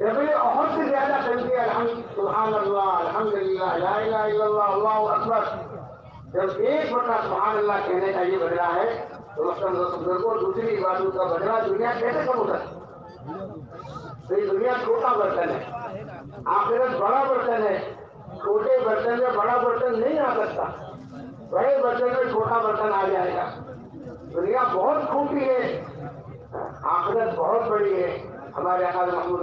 Speaker 1: अहद से ज़्यादा कहती सुबहान अल्लाह अल्हम्दुलिल्लाह, ला इलाहा इल्लल्लाह, अल्लाहु अकबर। जब एक मरतबा सुबहान अल्लाह कहने का ये बदला है तो तो दुनिया छोटा बर्तन है। आखिरत बड़ा बर्तन है। छोटे बर्तन में बड़ा बर्तन नहीं आ सकता। बड़े बर्तन में छोटा बर्तन आ जाएगा। दुनिया बहुत छोटी है। आखिरत बहुत बड़ी है। हमारे आका महमूद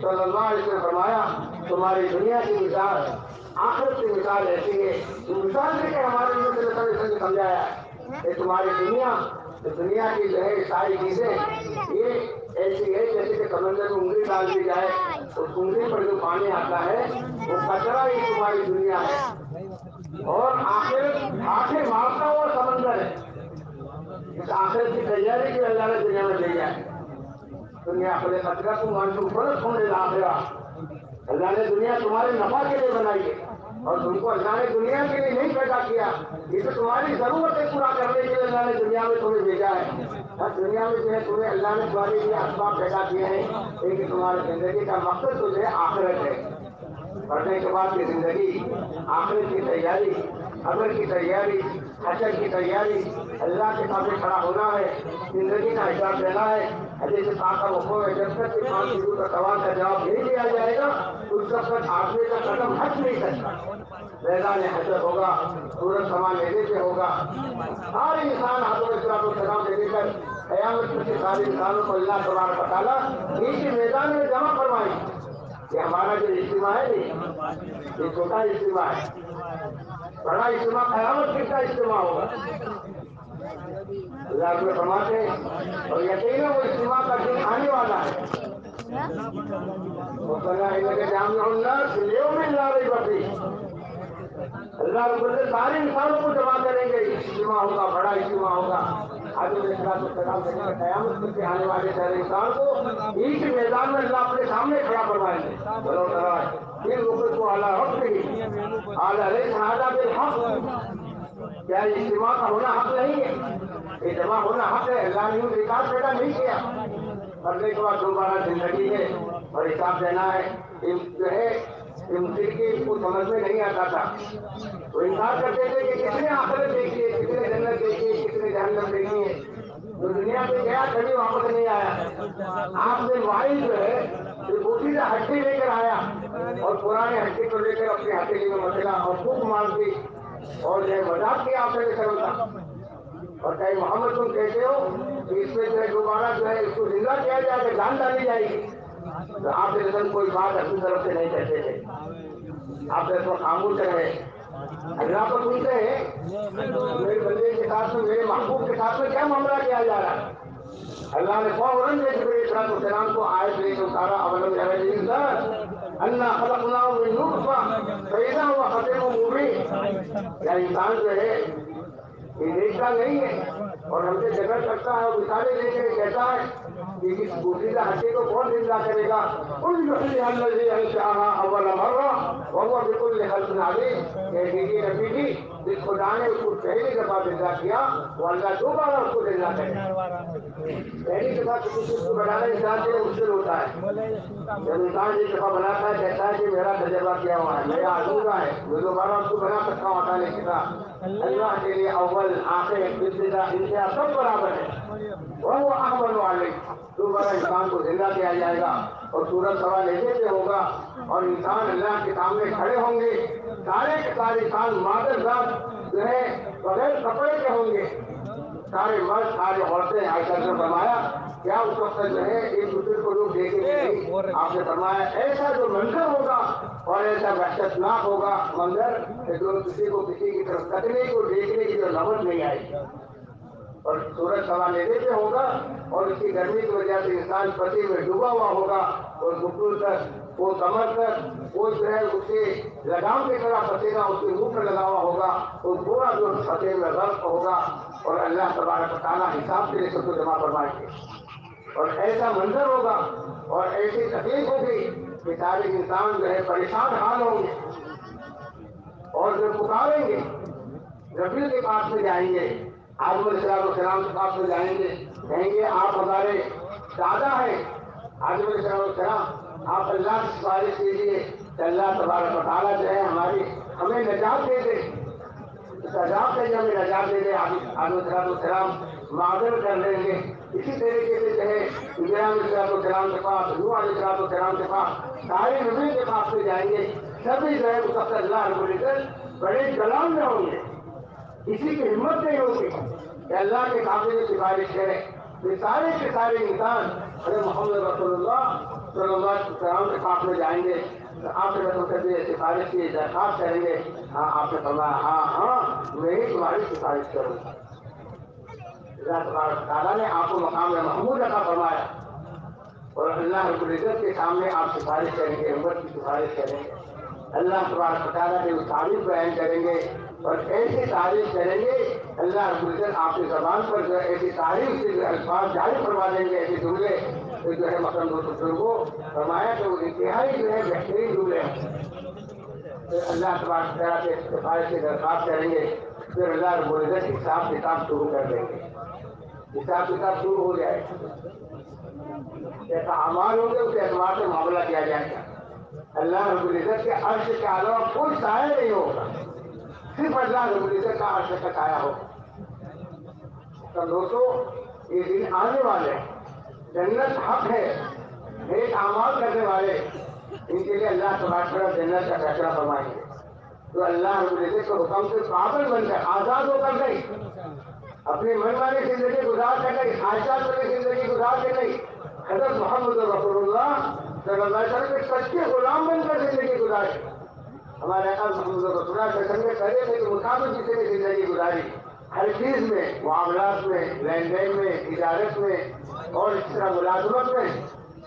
Speaker 1: सल्लल्लाहु फरमाया, तुम्हारी दुनिया की मिसाल आखिरत की मिसाल ऐसी है तो मिसाल देकर हमारे वसल्लम ने समझाया कि तुम्हारी दुनिया तो दुनिया की जो है सारी चीज़ें, ये ऐसी है जैसे कि समंदर में उंगली डाल दी जाए तो उस उंगली पर जो पानी आता है, वो कचरा ही तुम्हारी दुनिया है। और आखिर आखिर मारता हुआ समंदर है। इस आखिर की तैयारी की अल्लाह ने दुनिया में दी है। दुनिया आखिरा अल्लाह ने दुनिया तुम्हारे नफा के लिए बनाई है, और तुमको अल्लाह ने दुनिया के लिए नहीं पैदा किया। ये तो तुम्हारी जरूरतें पूरा करने के लिए अल्लाह ने दुनिया में तुम्हें भेजा है। हर दुनिया में जो है तुम्हें अल्लाह ने तुम्हारे लिए असबाब पैदा किए हैं लेकिन तुम्हारी ज़िंदगी का मकसद तो जो है आखिरत है। पढ़ने के बाद की ज़िंदगी आखिर की तैयारी अगर की तैयारी, हजर की तैयारी, अल्लाह के सामने खड़ा होना है, ज़िंदगी का हिसाब देना है। पाक का है जब तक कि पाँच चीज़ों का सवाल का जवाब नहीं दिया जाएगा, उस तब तक आदमी का कदम हट नहीं सकता। मैदान हजर होगा, सूरज समान लेने से होगा। सारे इंसान हाथों में सलाम दे देकर कयामत के सारे इंसानों को अल्लाह तबार बताला नीचे मैदान में जमा करवाएँगे ये हमारा जो इज्तिमा है नहीं ये छोटा इज्तिमा है। बड़ा इज्तिमा कयामत किसका इज्तिमा होगा। अल्लाह को फरमाते और यकीन वो इज्तिमा का दिन आने वाला है। अल्लाह सारे इंसानों को जमा करेंगे इज्तिमा होगा, बड़ा इज्तिमा होगा। कयामत करके आने वाले सारे इंसान को ईद मैदान में अल्लाह अपने सामने खड़ा करवाएँगे को आला हक आला रे हक क्या इज्तिमा का होना हक नहीं है? ये जमा होना हक है अल्लाह ने विकास पैदा नहीं किया। मरने के बाद दोबारा ज़िंदगी है और हिसाब देना है। जो है मुश्किल को समझ में नहीं आता था। वो इनकार करते थे कि कितने आखिरत देखी है कितने जन्नत देखी है कितने जहन्नम देखी है जो दुनिया में गया, कभी वापस नहीं आया। आपने वाई जो है बूटी से हड्डी लेकर आया और पुराने हड्डी को लेकर अपनी हथेली में मसला और खूब मार दी और जो मज़ाक किया आपने उनका और कहीं मोहम्मद तुम कहते हो कि इसमें जो है दोबारा जो है इसको ज़िंदा किया जाएगा जान डाली जाएगी। तो आप रसम कोई बात अपनी तरफ़ से नहीं कहते थे। आप रसम खामोश रहे अल्लाह को सुनते हैं, मेरे बंदे के साथ में, मेरे महबूब के साथ में क्या मामला किया जा रहा है? अल्लाह ने फ़ौरन सलाम को आए थे तो सारा अवलम अल्लाह पैदा हुआ खतम मुबीन। या इंसान जो है ये का नहीं है। और हमसे झगड़ सकता है और उतारे लेके कहता है। करेगा खुदा ने उसको पहली दफ़ा ज़िंदा किया वो अल्लाह दोबारा उसको ज़िंदा करे पहली दफ़ा किसी इंसान के लिए मुश्किल होता है जब इंसान एक दफ़ा बनाता है कहता है कि मेरा तजर्बा किया हुआ है मेरा अधूरा है मैं दोबारा उसको बना सकता हूँ अल्लाह के लिए अव्वल आखिर इब्तदा सब बराबर है वो अहमद वाले। दोबारा इंसान को ज़िंदा किया जाएगा और सूरज सवाल ऐसे से होगा, और इंसान अल्लाह के सामने खड़े होंगे, सारे के सारे इंसान मादर साथ जो है, बगैर कपड़े के होंगे। सारे मर्द, सारे औरतें, आयशा ने फरमाया, क्या उस वक्त जो है, एक दूसरे को लोग देखेंगे आपने फरमाया, ऐसा जो मंजर होगा और ऐसा वहशतनाक होगा, मंजर किसी को किसी की तरफ़ तकने को देखने की जो नमत नहीं आएगी। और सूरज सवा लेने से होगा और इसकी गर्मी की वजह से इंसान पति में डूबा हुआ होगा और घुटनों तक, वो कमर तक, वो जो है उसके लगाम की तरह पसेगा उसके मुँह पर लगा हुआ होगा, वो पूरा जो फतेह में गर्क होगा और अल्लाह तबारक ताला हिसाब के लिए सबको जमा करवाएँगे और ऐसा मंजर होगा और ऐसी तकलीफ़ होगी कि सारे इंसान जो है परेशान हाल होंगे और जो पुकारेंगे रबी के पास में जाएँगे आजमल सलाम के पास में जाएँगे। कहेंगे, आप हमारे दादा हैं। आजमल सलाम आप अल्लाह की सिफारिश कीजिए अल्लाह तबारक ताला जो है हमारी, हमें नजात दे दे। सजाब से हमें नजात दे दे। आज़म मादर कर लेंगे इसी तरीके से जो है इब्राहिम सलाम के पास नू सलाम के पास, सारे नबी के पास में जाएँगे। सभी जो है उस वक्त अल्लाह बड़े जलाल में होंगे। किसी की हिम्मत नहीं कि अल्लाह के काबे की सिफारिश करे। ये सारे के सारे इंसान अरे मोहम्मद रसोल्ला के पास में जाएँगे। तो आपने रसूल से सिफारिश की दरखास्त करेंगे। हाँ आपने फरमाया हाँ हाँ मैं ही तुम्हारी सिफारिश करूँगा। ताला ने आपको मकाम में महमूद रखा फरमाया। और अल्लाह रबुल्जत के सामने आप सिफारिश करेंगे उम्मत की सिफारिश करेंगे। अल्लाह तबारक ताला की तारीफ़ बयान करेंगे। और ऐसी तारीफ़ करेंगे, अल्लाह रबुल्जन आपकी जबान पर जो ऐसी तारीफ़ से अल्फाज जारी करवा देंगे, ऐसे जुमले तो जो है मकम बुजुर्गो, फरमाया कि वो इंतहाई जो है, बेहतरीन जुमले तो अल्लाह तबारक ताला के सिफारिश की दरख्वास्त करेंगे, फिर अल्लाह रबुल्जन हिसाब किताब शुरू कर देंगे। हिसाब किताब शुरू हो जाए। जैसा अमाल होंगे उसके अतबार से मामला किया जाएगा। अल्लाह रब्बुल इज़्ज़त के अर्श के अलावा कोई साया नहीं होगा। सिर्फ़ अल्लाह रब्बुल इज़्ज़त का अर्श का साया हो? तो दोस्तों, ये दिन आने वाले जन्नत हक है एक अमाल करने वाले। इनके लिए अल्लाह तबारा जन्नत का फैसला फरमाएँगे। तो अल्लाह रब्बुल इज़्ज़त के हुक्म से काबिल बनकर आज़ाद होकर नहीं अपनी मनमानी ज़िंदगी गुजार कर नहीं आज़ाद वाली ज़िंदगी गुजार के नहीं हज़रत मोहम्मद रसूलुल्लाह सल्लल्लाहु अलैहि वसल्लम के सच्चे गुलाम बनकर ज़िंदगी गुजारी। हमारे अकाल मोहम्मद रसूलुल्लाह के संग करे थे कि मुताबिक भी ज़िंदगी गुजारी। हर चीज़ में, मामलात में लेन देन में इजारत में, और इस तरह मुलाजमत में,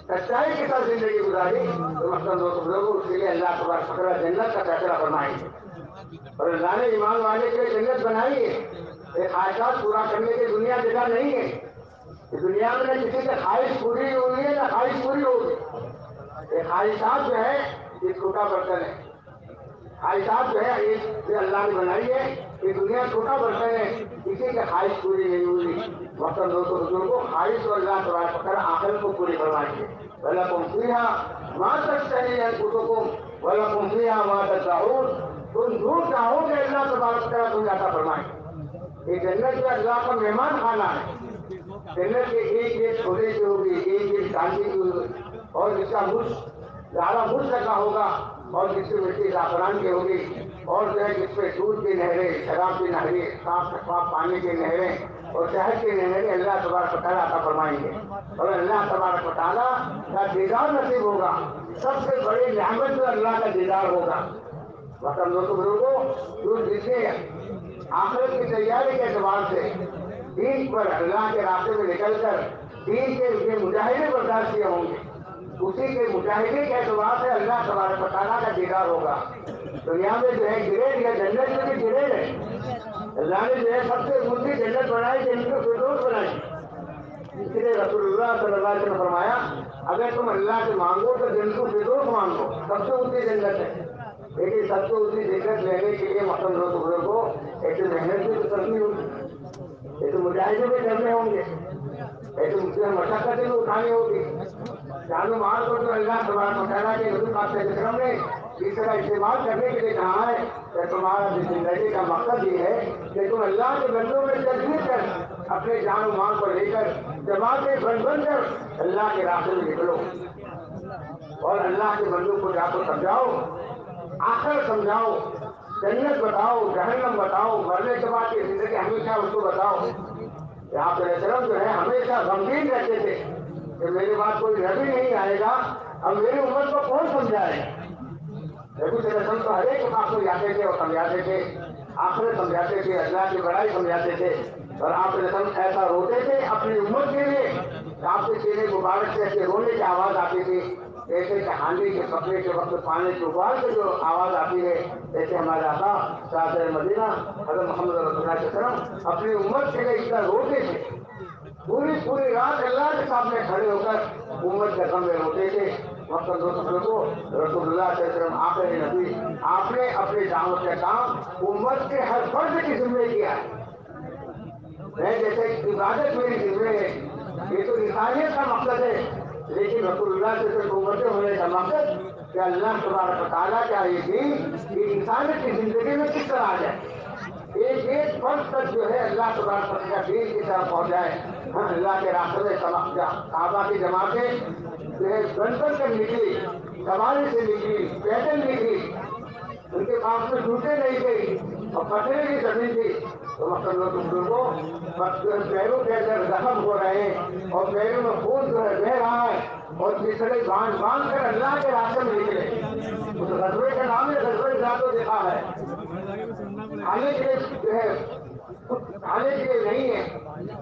Speaker 1: सच्चाई के साथ ज़िंदगी गुजारी तो मतलब दोस्तों लोगों उसके लिए अल्लाह तबार फकरा जन्नत का फैसला फरमाएँगे और अल्लाह ईमान वाले के लिए जन्नत बनाई है। ये ख्वाहिशात पूरा करने की दुनिया जगह नहीं है। दुनिया में किसी की ख्वाहिश पूरी हुई है ना ख्वाहिश पूरी होगी। ये ख्वाहिशात जो है, ये छोटा बर्तन है। ख्वाहिशात जो है, ये जो अल्लाह ने बनाई है, ये दुनिया छोटा बर्तन है। किसी की ख्वाहिश पूरी नहीं हुई वक्त दोस्तों बुज़ुर्ग को ख्वाहिश और अल्लाह तबार पकड़ आखिर को पूरी करवाएँगे भला कुमफिया माँ तक चाहिए कुतुकुम भला कुमफिया माँ तक चाहो तुम दूर चाहोगे अल्लाह तबार पकड़ तुम जाता फरमाएँगे ये जन्नत में अल्लाह का मेहमान खाना है। जन्नत के एक एक छोटे की होगी, एक एक शांति की होगी। और जिसका मुझ, ज़्यादा मुझ लगा होगा और जिसकी मिट्टी जाफरान की होगी, और जो है जिसपे दूध की नहरें, शराब की नहरें, साफ़ शफाफ पानी की नहरें, और शहर की नहरें अल्लाह तबार पताला आता फरमाएँगे। और अल्लाह तबार पताला का दीदार नसीब होगा। सबसे बड़ी नियामत जो अल्लाह का दीदार होगा। मतलब दोस्तों को जो जिसे आखिरत की तैयारी के एतबार से दीन पर अल्लाह के रास्ते में निकलकर दीन के मुजाहिदे बर्दाश्त किए होंगे। उसी के मुजाहिदे के एतबार से अल्लाह तबार बताना का दीदार होगा। दुनिया में जो है ग्रेड या जन्नत में भी ग्रेड है। अल्लाह ने जो है सबसे ऊँची जन्नत बनाई, जन्नत को फिरदौस बनाई। इसलिए रसूलुल्लाह सल्लल्लाहु अलैहि वसल्लम फरमाया, अगर तुम अल्लाह से मांगो तो जन्नत को फिरदौस मांगो। सबसे ऊँची जन्नत है। लेकिन सबको उसी दिक्कत लेने के लिए मौसम रोज को ऐसे मेहनत भी तो करनी होगी ऐसे मुजाहिदे भी करने होंगे ऐसे मुझे मशक्कतें भी उठानी होगी। जानू माल को तो अल्लाह तबार मसाला के नबी पाक के क्रम ने इस तरह इस्तेमाल करने के लिए कहा है कि तुम्हारा ज़िंदगी का मकसद ये है कि तुम अल्लाह के बंदों में तस्वीर कर, अपने जान माल को लेकर जमाते बन बन कर अल्लाह के रास्ते में निकलो। और अल्लाह के बंदों को जाकर समझाओ आखिर समझाओ, जन्नत बताओ, जहन्नम बताओ, मरने के बाद की ज़िंदगी हमेशा उसको बताओ। यहाँ पे जो है, हमेशा गंभीर रहते थे। कि मेरी बात कोई नबी नहीं आएगा, अब मेरी उम्र को कौन समझाए? रबी रसम तो हर एक बात जाते थे और समझाते थे। आखिर समझाते थे अल्लाह की बड़ाई समझाते थे। और आप रसम ऐसा रोते थे अपनी उम्र के लिए आपके चेहरे मुबारक से ऐसे रोने की आवाज़ आती थी ऐसे के हांडी के कपड़े के वक्त पानी के उबाल के जो आवाज़ आती है ऐसे हमारे आका शाहर मदीना, हज़रत मोहम्मद रसुल्ला के रसुल्लाम अपनी उम्र के लिए इतना रोते थे। पूरी पूरी रात अल्लाह के सामने खड़े होकर उम्मत के में रोते थे। वक्त दोस्तों को रसुल्लाम आखिर नबी। आपने अपने दावत का काम उम्मत के हर फ़र्ज़ की जिम्मे किया है। जैसे इबादत मेरी जिम्मे है, ये तो इंसानियत का मकसद है। लेकिन रसूलुल्लाह से उम्मतें होने का मकसद कि अल्लाह तबारक ताला चाहिए थी कि इंसान की ज़िंदगी में किस तरह आ जाए? एक एक फ़र्ज़ तक जो है अल्लाह तबारक का दीन की तरफ़ पहुँच जाए हाँ अल्लाह के रास्ते में साहबा की जमातें है कर निकली सवारी से निकली पैदल निकली उनके पास में जूते नहीं गई और पथरे की ज़मीन थी तो मतलब बुज़ुर्गों पैरों के अंदर जख्म हो रहे हैं और पैरों में खून जो है बह रहा है और पिछड़े बाँध बाँध कर अल्लाह के रास्ते में निकले उस गजबे का नाम है गजबे जातो देखा है खाने के जो है खाने के नहीं है।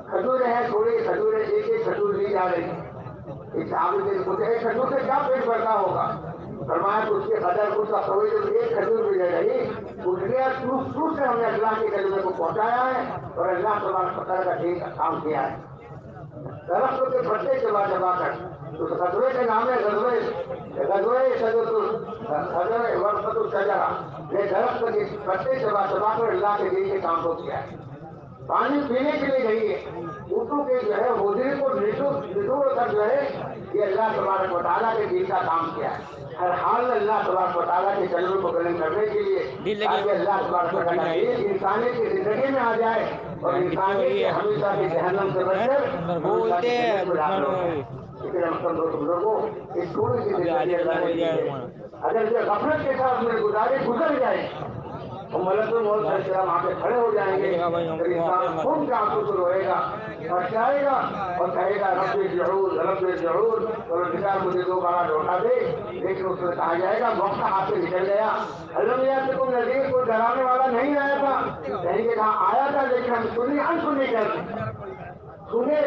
Speaker 1: खजूर है, थोड़ी खजूर एक एक खजूर ली जा रही है। इस आगे मुझे खजूर से क्या पेट भरता होगा? फरमाया तो उसके कदर अखवे जब एक खजूर भी रही उसने टूट टूट से हमने अल्लाह के कलमे को पहुँचाया है और अल्लाह तबार पकड़ का ठीक काम किया है। दरख्त के पत्ते चबा चबा कर तो खजरे के नाम है गजवे गजवे गजवे वर्फतुल शजरा ने दरख्त के पत्ते चबा चबा कर अल्लाह के दिन के काम को किया है। पानी पीने के लिए नहीं है। उर्दू के जो है हुजरे को निचोड़ कर जो है ये अल्लाह तबारक वाली के दिन का काम किया है। हर हाल में अल्लाह तबारक वाली के कलम को कलम करने के लिए ताकि अल्लाह तबारक वाली इंसानी की ज़िंदगी में आ जाए और इंसानी के हमेशा के जहन्नम से बचकर
Speaker 2: बोलते हैं,
Speaker 1: है। अगर ये गफलत के साथ में गुजारे गुजर जाए तो मलक में मौत का वहाँ पे खड़े हो जाएँगे। तो इंसान खूब के आँसू रोएगा और जाएगा और कहेगा रब ज़रूर रब ज़रूर। और बेकार मुझे दो बारा लौटा दे लेकिन उसमें कहा जाएगा वक्त हाथ से निकल गया। अलमिया से तुम नज़दीक कोई डराने वाला नहीं आया था। कहेंगे कहा आया था लेकिन हम सुनी अनसुनी कर सुने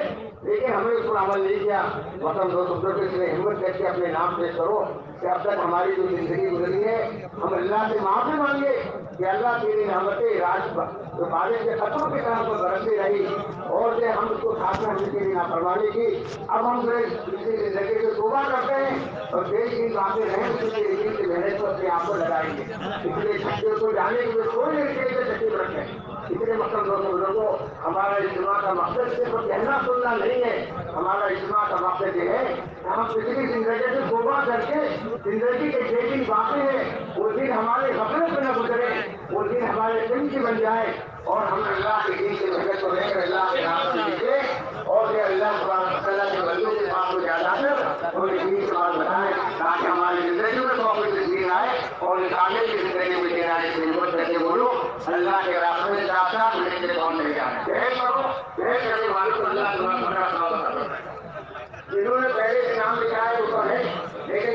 Speaker 1: लेकिन हमने उस पर अमल नहीं किया। मतलब दो शब्दों के इसलिए हिम्मत करके अपने नाम पेश करो, कि अब तक हमारी जो ज़िंदगी गुजरी है, हम अल्लाह से माफ़ी मांगे, कि अल्लाह तेरी रहमतें राज जो बारिश के खतरों के कारण पर बरसती रही, और जो हम उसको में हमने तेरी नाफरमानी की, अब हम ज़िंदगी से तोबा करते हैं, और देश की बातें रहें उसके लिए मेहनत को अपने आप को लगाएँगे। इसलिए छठियों को जाने के लिए कोई से छठी रखें इसलिए मतलब दोस्तों बुज़ुर्गों हमारा इज्तिमा का मकसद सिर्फ़ कहना सुनना नहीं है। हमारा इज्तिमा का मकसद ये है कि हम पिछली ज़िंदगी से तोबा करके ज़िंदगी के जे दिन बाकी है, वो दिन हमारे गफलत में न गुजरे, वो दिन हमारे दिन की बन जाए। और हम अल्लाह के दिन की मेहनत को लेकर अल्लाह के नाम से निकले और ये अल्लाह के बंदों के पास को ज़्यादा कर और दीन की बात बताएँ, ताकि हमारी ज़िंदगी में तौफीक नसीब आए और निकाले की ज़िंदगी में देना है हिम्मत करके बोलो अल्लाह के रास्ते में साथ साथ लेके कौन नहीं जाना। यही करो यही करने वालों को अल्लाह जिन्होंने पहले से नाम लिखा है, वो तो है। लेकिन